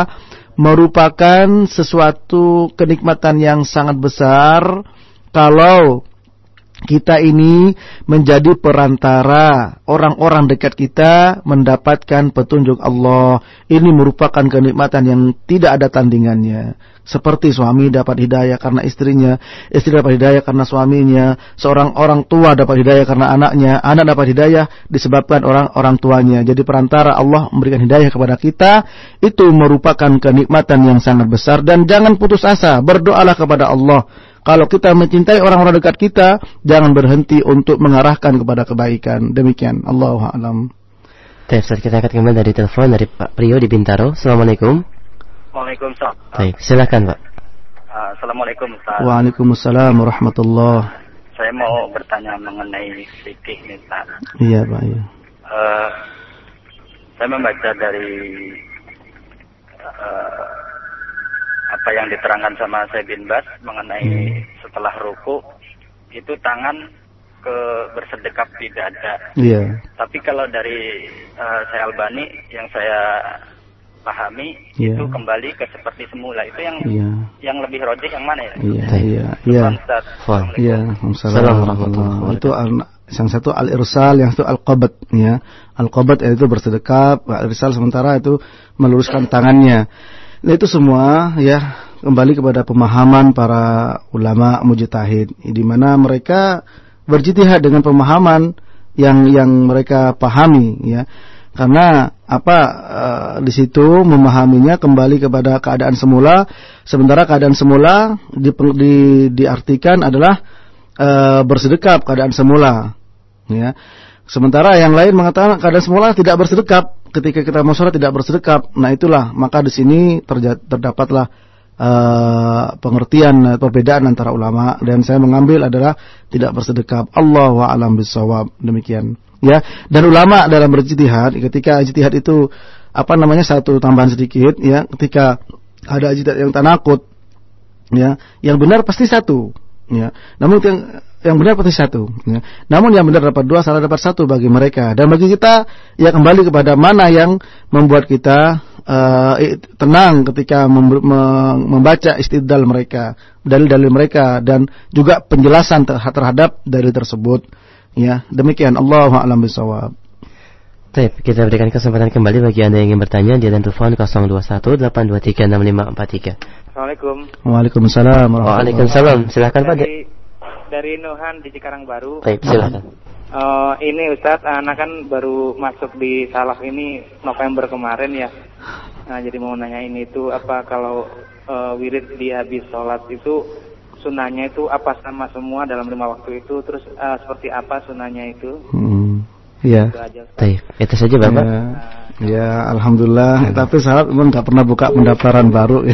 merupakan sesuatu kenikmatan yang sangat besar kalau kita ini menjadi perantara orang-orang dekat kita mendapatkan petunjuk Allah. Ini merupakan kenikmatan yang tidak ada tandingannya. Seperti suami dapat hidayah karena istrinya, istri dapat hidayah karena suaminya, seorang orang tua dapat hidayah karena anaknya, anak dapat hidayah disebabkan orang-orang tuanya. Jadi perantara Allah memberikan hidayah kepada kita, itu merupakan kenikmatan yang sangat besar dan jangan putus asa, berdoalah kepada Allah kalau kita mencintai orang-orang dekat kita, jangan berhenti untuk mengarahkan kepada kebaikan. Demikian. Allah a'lam. Baik, kita akan kembali dari telepon dari Pak Prio di Bintaro. Assalamualaikum. Waalaikumsalam. Baik, silakan Pak. Uh, Assalamualaikum Ustaz. Waalaikumsalam warahmatullah. Saya mau bertanya mengenai fikih nih Pak. Iya Pak. Iya. Uh, saya membaca dari uh, apa yang diterangkan sama saya bin Bas mengenai hmm. setelah ruku itu tangan ke bersedekap tidak ada. Iya. Tapi kalau dari uh, saya Albani yang saya pahami yeah. itu kembali ke seperti semula itu yang yeah. yang lebih rojih yang mana ya? Iya iya iya. Iya. Assalamualaikum Itu yang satu al irsal yang satu al qabat ya. Al qabat itu bersedekap, al irsal sementara itu meluruskan tangannya. Nah, itu semua ya kembali kepada pemahaman para ulama mujtahid di mana mereka berjitihad dengan pemahaman yang yang mereka pahami ya. Karena apa e, di situ memahaminya kembali kepada keadaan semula sementara keadaan semula di, di, diartikan adalah e, bersedekap keadaan semula ya. Sementara yang lain mengatakan keadaan semula tidak bersedekap ketika kita mau sholat tidak bersedekap. Nah itulah maka di sini terdapatlah uh, pengertian perbedaan antara ulama dan saya mengambil adalah tidak bersedekap. Allah wa alam bisawab demikian. Ya dan ulama dalam berjihad ketika ijtihad itu apa namanya satu tambahan sedikit ya ketika ada ijtihad yang tanakut ya yang benar pasti satu ya namun yang yang benar pasti satu. Ya. Namun yang benar dapat dua, salah dapat satu bagi mereka. Dan bagi kita, ya kembali kepada mana yang membuat kita uh, tenang ketika mem membaca istidlal mereka, dalil-dalil mereka, dan juga penjelasan terhadap dalil tersebut. Ya, demikian Allah a'lam bishawab. Baik, kita berikan kesempatan kembali bagi Anda yang ingin bertanya di telepon 0218236543. Assalamualaikum. Waalaikumsalam. Waalaikumsalam. Silakan Pak. Dari, dari Nuhan di Cikarang Baru. Baik, silakan. Uh, ini Ustadz, anak kan baru masuk di salaf ini November kemarin ya. Nah, jadi mau nanya ini itu apa kalau uh, wirid di habis sholat itu sunahnya itu apa sama semua dalam lima waktu itu terus uh, seperti apa sunahnya itu? Hmm. Iya. Baik, itu saja Bapak. Ya, ya alhamdulillah. Hmm. Tapi sahabat memang nggak pernah buka pendaftaran baru.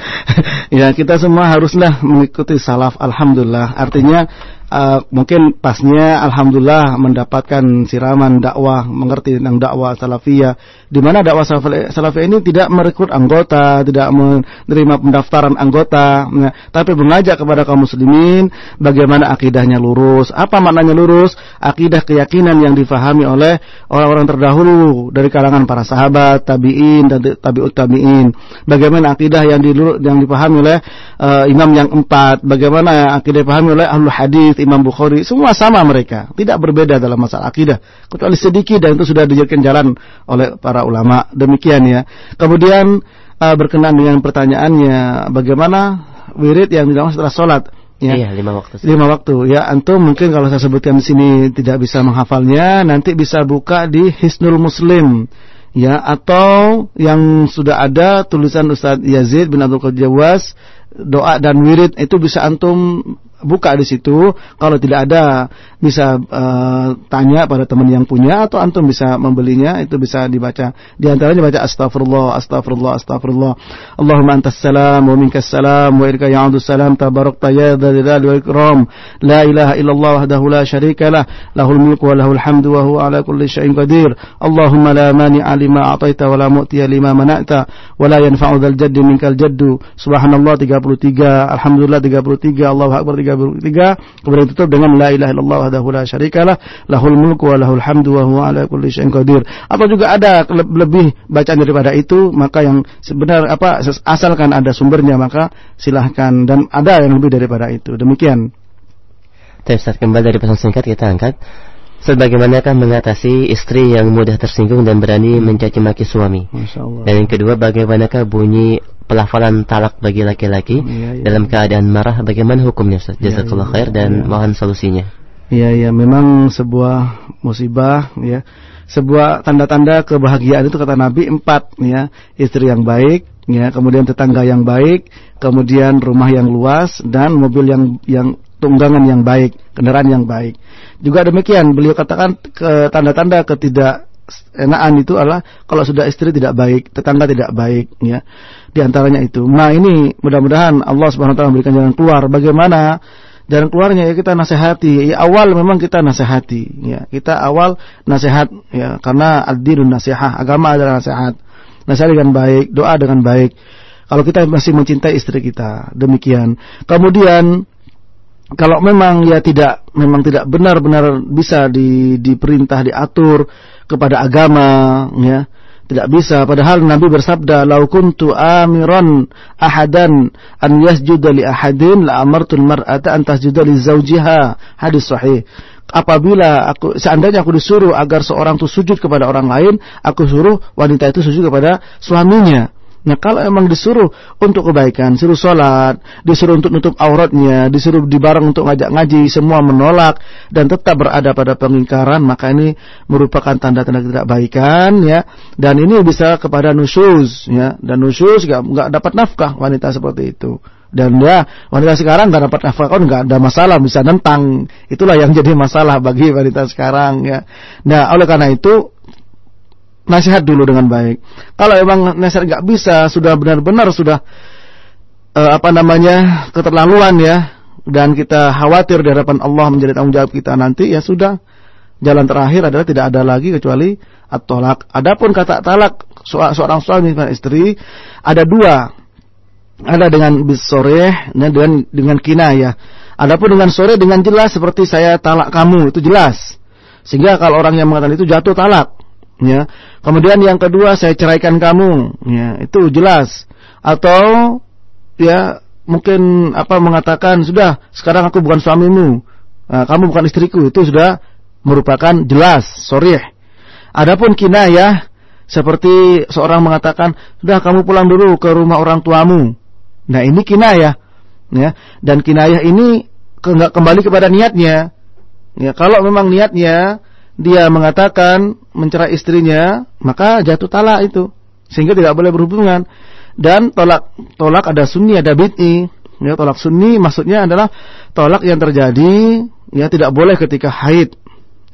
ya kita semua haruslah mengikuti salaf. Alhamdulillah. Artinya uh, mungkin pasnya alhamdulillah mendapatkan siraman dakwah, mengerti tentang dakwah salafiyah di mana dakwah salafiyah ini tidak merekrut anggota, tidak menerima pendaftaran anggota, ya, tapi mengajak kepada kaum muslimin bagaimana akidahnya lurus. Apa maknanya lurus? Akidah keyakinan yang difahami oleh orang-orang terdahulu dari kalangan para sahabat, tabi'in dan tabi'ut tabi'in. Bagaimana akidah yang di, yang dipahami oleh uh, imam yang empat, bagaimana akidah dipahami oleh ahlu hadis hadis Imam Bukhari, semua sama mereka, tidak berbeda dalam masalah akidah. Kecuali sedikit dan itu sudah dijadikan jalan oleh para ulama. Demikian ya. Kemudian uh, berkenan dengan pertanyaannya, bagaimana wirid yang dilakukan setelah sholat? Ya. Iya, lima waktu. Lima waktu. Ya, antum mungkin kalau saya sebutkan di sini tidak bisa menghafalnya, nanti bisa buka di Hisnul Muslim. Ya, atau yang sudah ada tulisan Ustaz Yazid bin Abdul Qadir Jawas doa dan wirid itu bisa antum buka di situ. Kalau tidak ada bisa uh, tanya pada teman yang punya atau antum bisa membelinya itu bisa dibaca. Di antaranya baca astagfirullah, astagfirullah, astagfirullah. Allahumma antas salam wa minkas salam wa ilaika ya'udu salam tabarakta ya dzal wal ikram. La ilaha illallah wahdahu la syarika lah. Lahul mulku wa lahul hamdu wa huwa ala kulli syai'in qadir. Allahumma la mani'a lima a'taita wa la mu'tiya lima mana'ta wa la yanfa'u dzal jaddi minkal jaddu. Subhanallah 33, alhamdulillah 33, Allahu akbar 33 kemudian tutup dengan la ilaha illallah wahdahu la syarikalah lahul mulku wa lahul hamdu wa huwa ala kulli syai'in qadir. Apa juga ada lebih bacaan daripada itu maka yang sebenar apa asalkan ada sumbernya maka silahkan dan ada yang lebih daripada itu. Demikian. Ustaz kembali dari pesan singkat kita angkat Sebagaimanakah mengatasi istri yang mudah tersinggung dan berani mencaci maki suami? Dan yang kedua, bagaimanakah bunyi pelafalan talak bagi laki-laki ya, ya. dalam keadaan marah? Bagaimana hukumnya Ustaz? Ya, Jazakallah ya, khair dan ya. mohon solusinya. Iya, iya, memang sebuah musibah ya. Sebuah tanda-tanda kebahagiaan itu kata Nabi empat ya, istri yang baik, ya, kemudian tetangga yang baik, kemudian rumah yang luas dan mobil yang yang tunggangan yang baik, kendaraan yang baik. Juga demikian, beliau katakan ke tanda-tanda ketidak enaan itu adalah kalau sudah istri tidak baik, tetangga tidak baik, ya. Di antaranya itu. Nah ini mudah-mudahan Allah Subhanahu Wa Taala memberikan jalan keluar. Bagaimana jalan keluarnya ya kita nasihati. Ya, awal memang kita nasihati, ya. Kita awal nasihat, ya. Karena ad-dinun nasihah, agama adalah nasihat. Nasihat dengan baik, doa dengan baik. Kalau kita masih mencintai istri kita, demikian. Kemudian kalau memang ya tidak memang tidak benar-benar bisa di, diperintah diatur kepada agama ya. Tidak bisa. Padahal Nabi bersabda lau kuntu amiran ahadan an yasjuda li ahadin la amartul mar'ata an tasjuda li zawjiha. Hadis sahih. Apabila aku seandainya aku disuruh agar seorang itu sujud kepada orang lain aku suruh wanita itu sujud kepada suaminya Nah kalau emang disuruh untuk kebaikan, suruh sholat, disuruh untuk nutup auratnya, disuruh dibareng untuk ngajak ngaji, semua menolak dan tetap berada pada pengingkaran, maka ini merupakan tanda-tanda tidak baikan ya. Dan ini bisa kepada nusyuz ya. Dan nusyuz gak, gak dapat nafkah wanita seperti itu. Dan ya wanita sekarang gak dapat nafkah kan gak ada masalah bisa nentang. Itulah yang jadi masalah bagi wanita sekarang ya. Nah oleh karena itu nasihat dulu dengan baik. Kalau emang nasihat nggak bisa, sudah benar-benar sudah uh, apa namanya keterlaluan ya, dan kita khawatir di hadapan Allah menjadi tanggung jawab kita nanti, ya sudah. Jalan terakhir adalah tidak ada lagi kecuali at-tolak. Adapun kata talak seorang suami dan istri ada dua. Ada dengan bisoreh dan dengan dengan kinayah. Adapun dengan sore dengan jelas seperti saya talak kamu itu jelas. Sehingga kalau orang yang mengatakan itu jatuh talak ya. Kemudian yang kedua saya ceraikan kamu, ya, itu jelas. Atau ya mungkin apa mengatakan sudah sekarang aku bukan suamimu, nah, kamu bukan istriku, itu sudah merupakan jelas, sorry. Adapun kinayah seperti seorang mengatakan, "Sudah kamu pulang dulu ke rumah orang tuamu." Nah, ini kinayah. Ya, dan kinayah ini kembali kepada niatnya. Ya, kalau memang niatnya dia mengatakan mencerai istrinya, maka jatuh talak itu. Sehingga tidak boleh berhubungan. Dan tolak tolak ada sunni, ada bid'i. Ya, tolak sunni maksudnya adalah tolak yang terjadi ya tidak boleh ketika haid.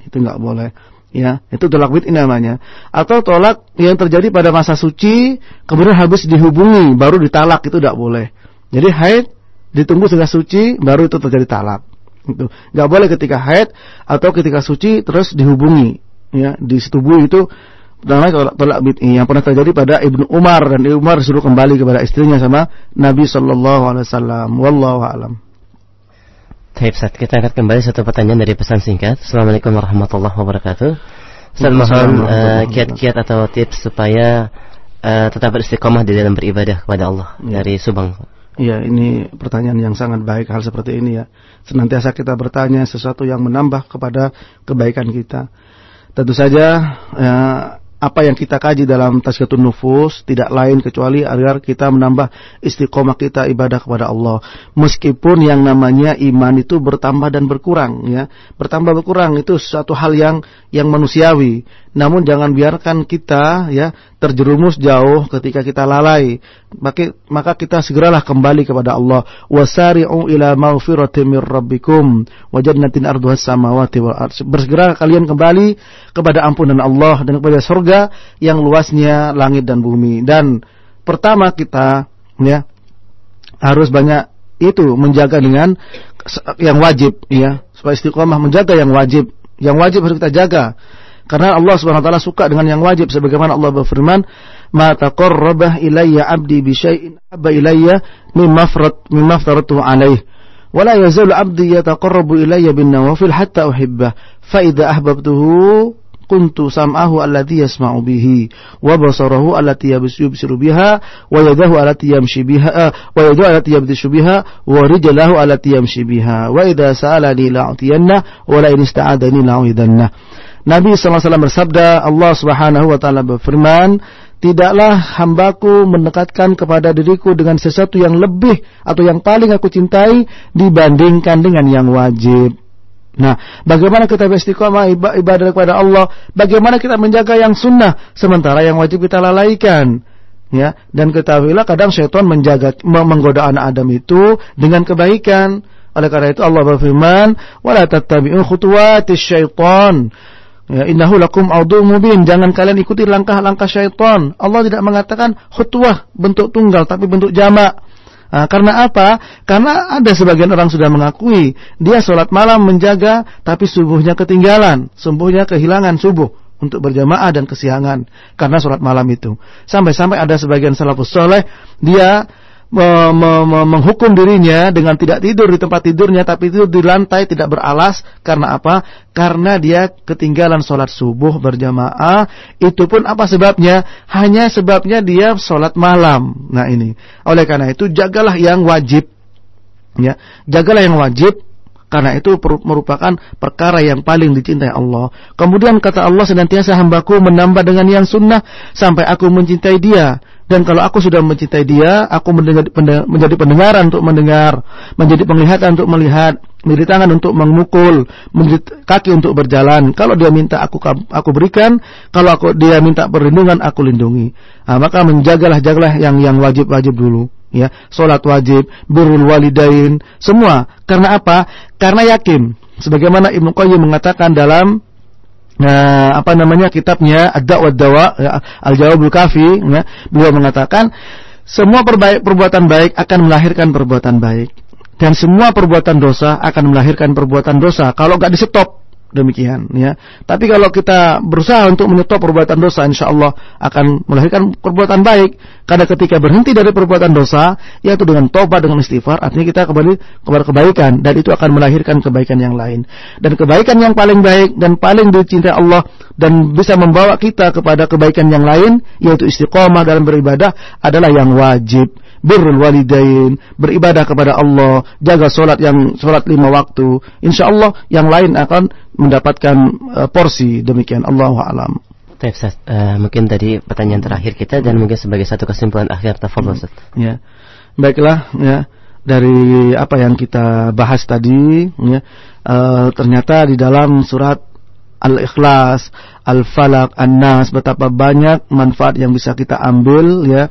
Itu enggak boleh ya itu tolak bid'i namanya atau tolak yang terjadi pada masa suci kemudian habis dihubungi baru ditalak itu tidak boleh jadi haid ditunggu sehingga suci baru itu terjadi talak itu nggak boleh ketika haid atau ketika suci terus dihubungi ya disetubui itu namanya tolak, tolak bid'i yang pernah terjadi pada Ibnu Umar dan Ibnu Umar disuruh kembali kepada istrinya sama Nabi Shallallahu Alaihi Wasallam wallahu alam Ustaz, kita angkat kembali satu pertanyaan dari pesan singkat. Assalamualaikum warahmatullahi wabarakatuh. Ustaz mohon uh, kiat-kiat atau tips supaya uh, tetap beristiqomah di dalam beribadah kepada Allah ya. dari Subang. Iya, ini pertanyaan yang sangat baik hal seperti ini ya. Senantiasa kita bertanya sesuatu yang menambah kepada kebaikan kita. Tentu saja ya, apa yang kita kaji dalam tazkiyatun nufus tidak lain kecuali agar kita menambah istiqomah kita ibadah kepada Allah. Meskipun yang namanya iman itu bertambah dan berkurang ya. Bertambah berkurang itu suatu hal yang yang manusiawi. Namun jangan biarkan kita ya terjerumus jauh ketika kita lalai. Maka, maka kita segeralah kembali kepada Allah. Wasari'u ila maghfiratin mir rabbikum wa jannatin arduhas samawati wal ardh. Bersegera kalian kembali kepada ampunan Allah dan kepada surga yang luasnya langit dan bumi. Dan pertama kita ya harus banyak itu menjaga dengan yang wajib ya supaya istiqomah menjaga yang wajib yang wajib harus kita jaga karena Allah Subhanahu wa taala suka dengan yang wajib sebagaimana Allah berfirman, "Ma taqarraba ilayya 'abdi bi syai'in habba ilayya mimma farat mimma faratu 'alaihi." ولا يزال عبدي يتقرب إلي بالنوافل حتى أحبه فإذا أحببته كنت سمعه الذي يسمع به وبصره التي يبصر بها ويده التي يمشي بها ويده التي يبطش بها ورجله التي يمشي بها وإذا سألني لأعطينه ولئن استعاذني لأعوذنه Nabi SAW bersabda, Allah Subhanahu wa taala berfirman, tidaklah hambaku mendekatkan kepada diriku dengan sesuatu yang lebih atau yang paling aku cintai dibandingkan dengan yang wajib. Nah, bagaimana kita beristiqomah ibadah kepada Allah? Bagaimana kita menjaga yang sunnah sementara yang wajib kita lalaikan? Ya, dan ketahuilah kadang syaitan menjaga menggoda anak Adam itu dengan kebaikan. Oleh karena itu Allah berfirman, "Wala tattabi'u khutuwatis syaitan." Ya, innahu lakum audhu mubin. Jangan kalian ikuti langkah-langkah syaitan. Allah tidak mengatakan khutwah bentuk tunggal tapi bentuk jamak. Nah, karena apa? Karena ada sebagian orang sudah mengakui dia sholat malam menjaga tapi subuhnya ketinggalan, subuhnya kehilangan subuh untuk berjamaah dan kesiangan karena sholat malam itu. Sampai-sampai ada sebagian salafus soleh dia me, me, me, menghukum dirinya dengan tidak tidur di tempat tidurnya tapi tidur di lantai tidak beralas karena apa? Karena dia ketinggalan sholat subuh berjamaah itu pun apa sebabnya? Hanya sebabnya dia sholat malam. Nah ini oleh karena itu jagalah yang wajib ya jagalah yang wajib karena itu merupakan perkara yang paling dicintai Allah. Kemudian kata Allah senantiasa hambaku menambah dengan yang sunnah sampai aku mencintai dia. Dan kalau aku sudah mencintai dia, aku mendengar, menjadi pendengaran untuk mendengar, menjadi penglihatan untuk melihat, menjadi tangan untuk memukul, menjadi kaki untuk berjalan. Kalau dia minta aku aku berikan, kalau aku dia minta perlindungan aku lindungi. Nah, maka menjagalah jagalah yang yang wajib-wajib dulu ya salat wajib birrul walidain semua karena apa karena yakin sebagaimana Ibnu Qayyim mengatakan dalam uh, apa namanya kitabnya? Ad-Da'wa Dawa ya, Al-Jawabul Kafi ya, beliau mengatakan semua perbaik, perbuatan baik akan melahirkan perbuatan baik. Dan semua perbuatan dosa akan melahirkan perbuatan dosa. Kalau nggak di stop demikian ya. Tapi kalau kita berusaha untuk menyetop perbuatan dosa insya Allah akan melahirkan perbuatan baik. Karena ketika berhenti dari perbuatan dosa yaitu dengan tobat dengan istighfar artinya kita kembali kepada kebaikan dan itu akan melahirkan kebaikan yang lain. Dan kebaikan yang paling baik dan paling dicintai Allah dan bisa membawa kita kepada kebaikan yang lain yaitu istiqomah dalam beribadah adalah yang wajib birrul walidain, beribadah kepada Allah, jaga solat yang solat lima waktu. Insya Allah yang lain akan mendapatkan uh, porsi demikian. Allah alam. Baik, uh, mungkin tadi pertanyaan terakhir kita dan mungkin sebagai satu kesimpulan akhir tafadhol Ustaz. Ya. Baiklah ya dari apa yang kita bahas tadi ya uh, ternyata di dalam surat Al-Ikhlas, Al-Falaq, An-Nas betapa banyak manfaat yang bisa kita ambil ya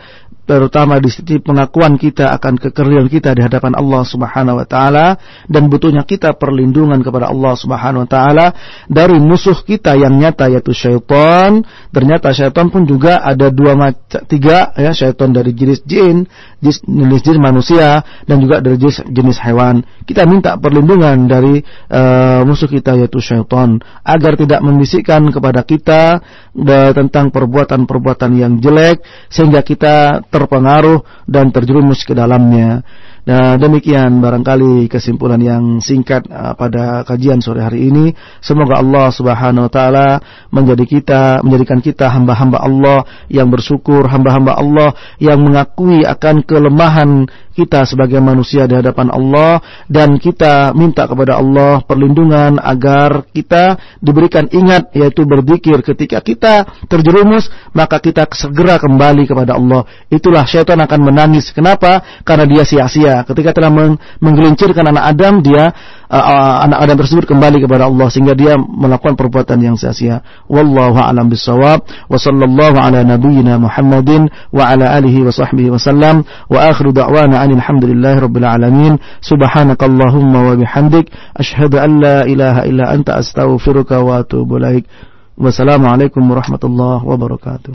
terutama di sisi pengakuan kita akan kekerian kita di hadapan Allah Subhanahu wa taala dan butuhnya kita perlindungan kepada Allah Subhanahu wa taala dari musuh kita yang nyata yaitu syaitan. Ternyata syaitan pun juga ada dua macam tiga ya syaitan dari jenis jin, jenis, jenis manusia dan juga dari jenis, jenis hewan. Kita minta perlindungan dari uh, musuh kita yaitu syaitan agar tidak membisikkan kepada kita uh, tentang perbuatan-perbuatan yang jelek sehingga kita ter terpengaruh dan terjerumus ke dalamnya. Nah, demikian barangkali kesimpulan yang singkat uh, pada kajian sore hari ini. Semoga Allah Subhanahu wa taala menjadi kita menjadikan kita hamba-hamba Allah yang bersyukur, hamba-hamba Allah yang mengakui akan kelemahan kita sebagai manusia di hadapan Allah. Dan kita minta kepada Allah perlindungan agar kita diberikan ingat yaitu berzikir. Ketika kita terjerumus maka kita segera kembali kepada Allah. Itulah syaitan akan menangis. Kenapa? Karena dia sia-sia dia. Ketika telah menggelincirkan anak Adam dia uh, uh, anak Adam tersebut kembali kepada Allah sehingga dia melakukan perbuatan yang sia-sia. Wallahu alam bissawab. Wa sallallahu ala nabiyyina Muhammadin wa ala alihi wa sahbihi wa sallam. Wa akhiru da'wana alhamdulillahi rabbil alamin. Subhanakallahumma wa bihamdik. Asyhadu an la ilaha illa anta astaghfiruka wa atubu ilaik. Wassalamu alaikum warahmatullahi wabarakatuh.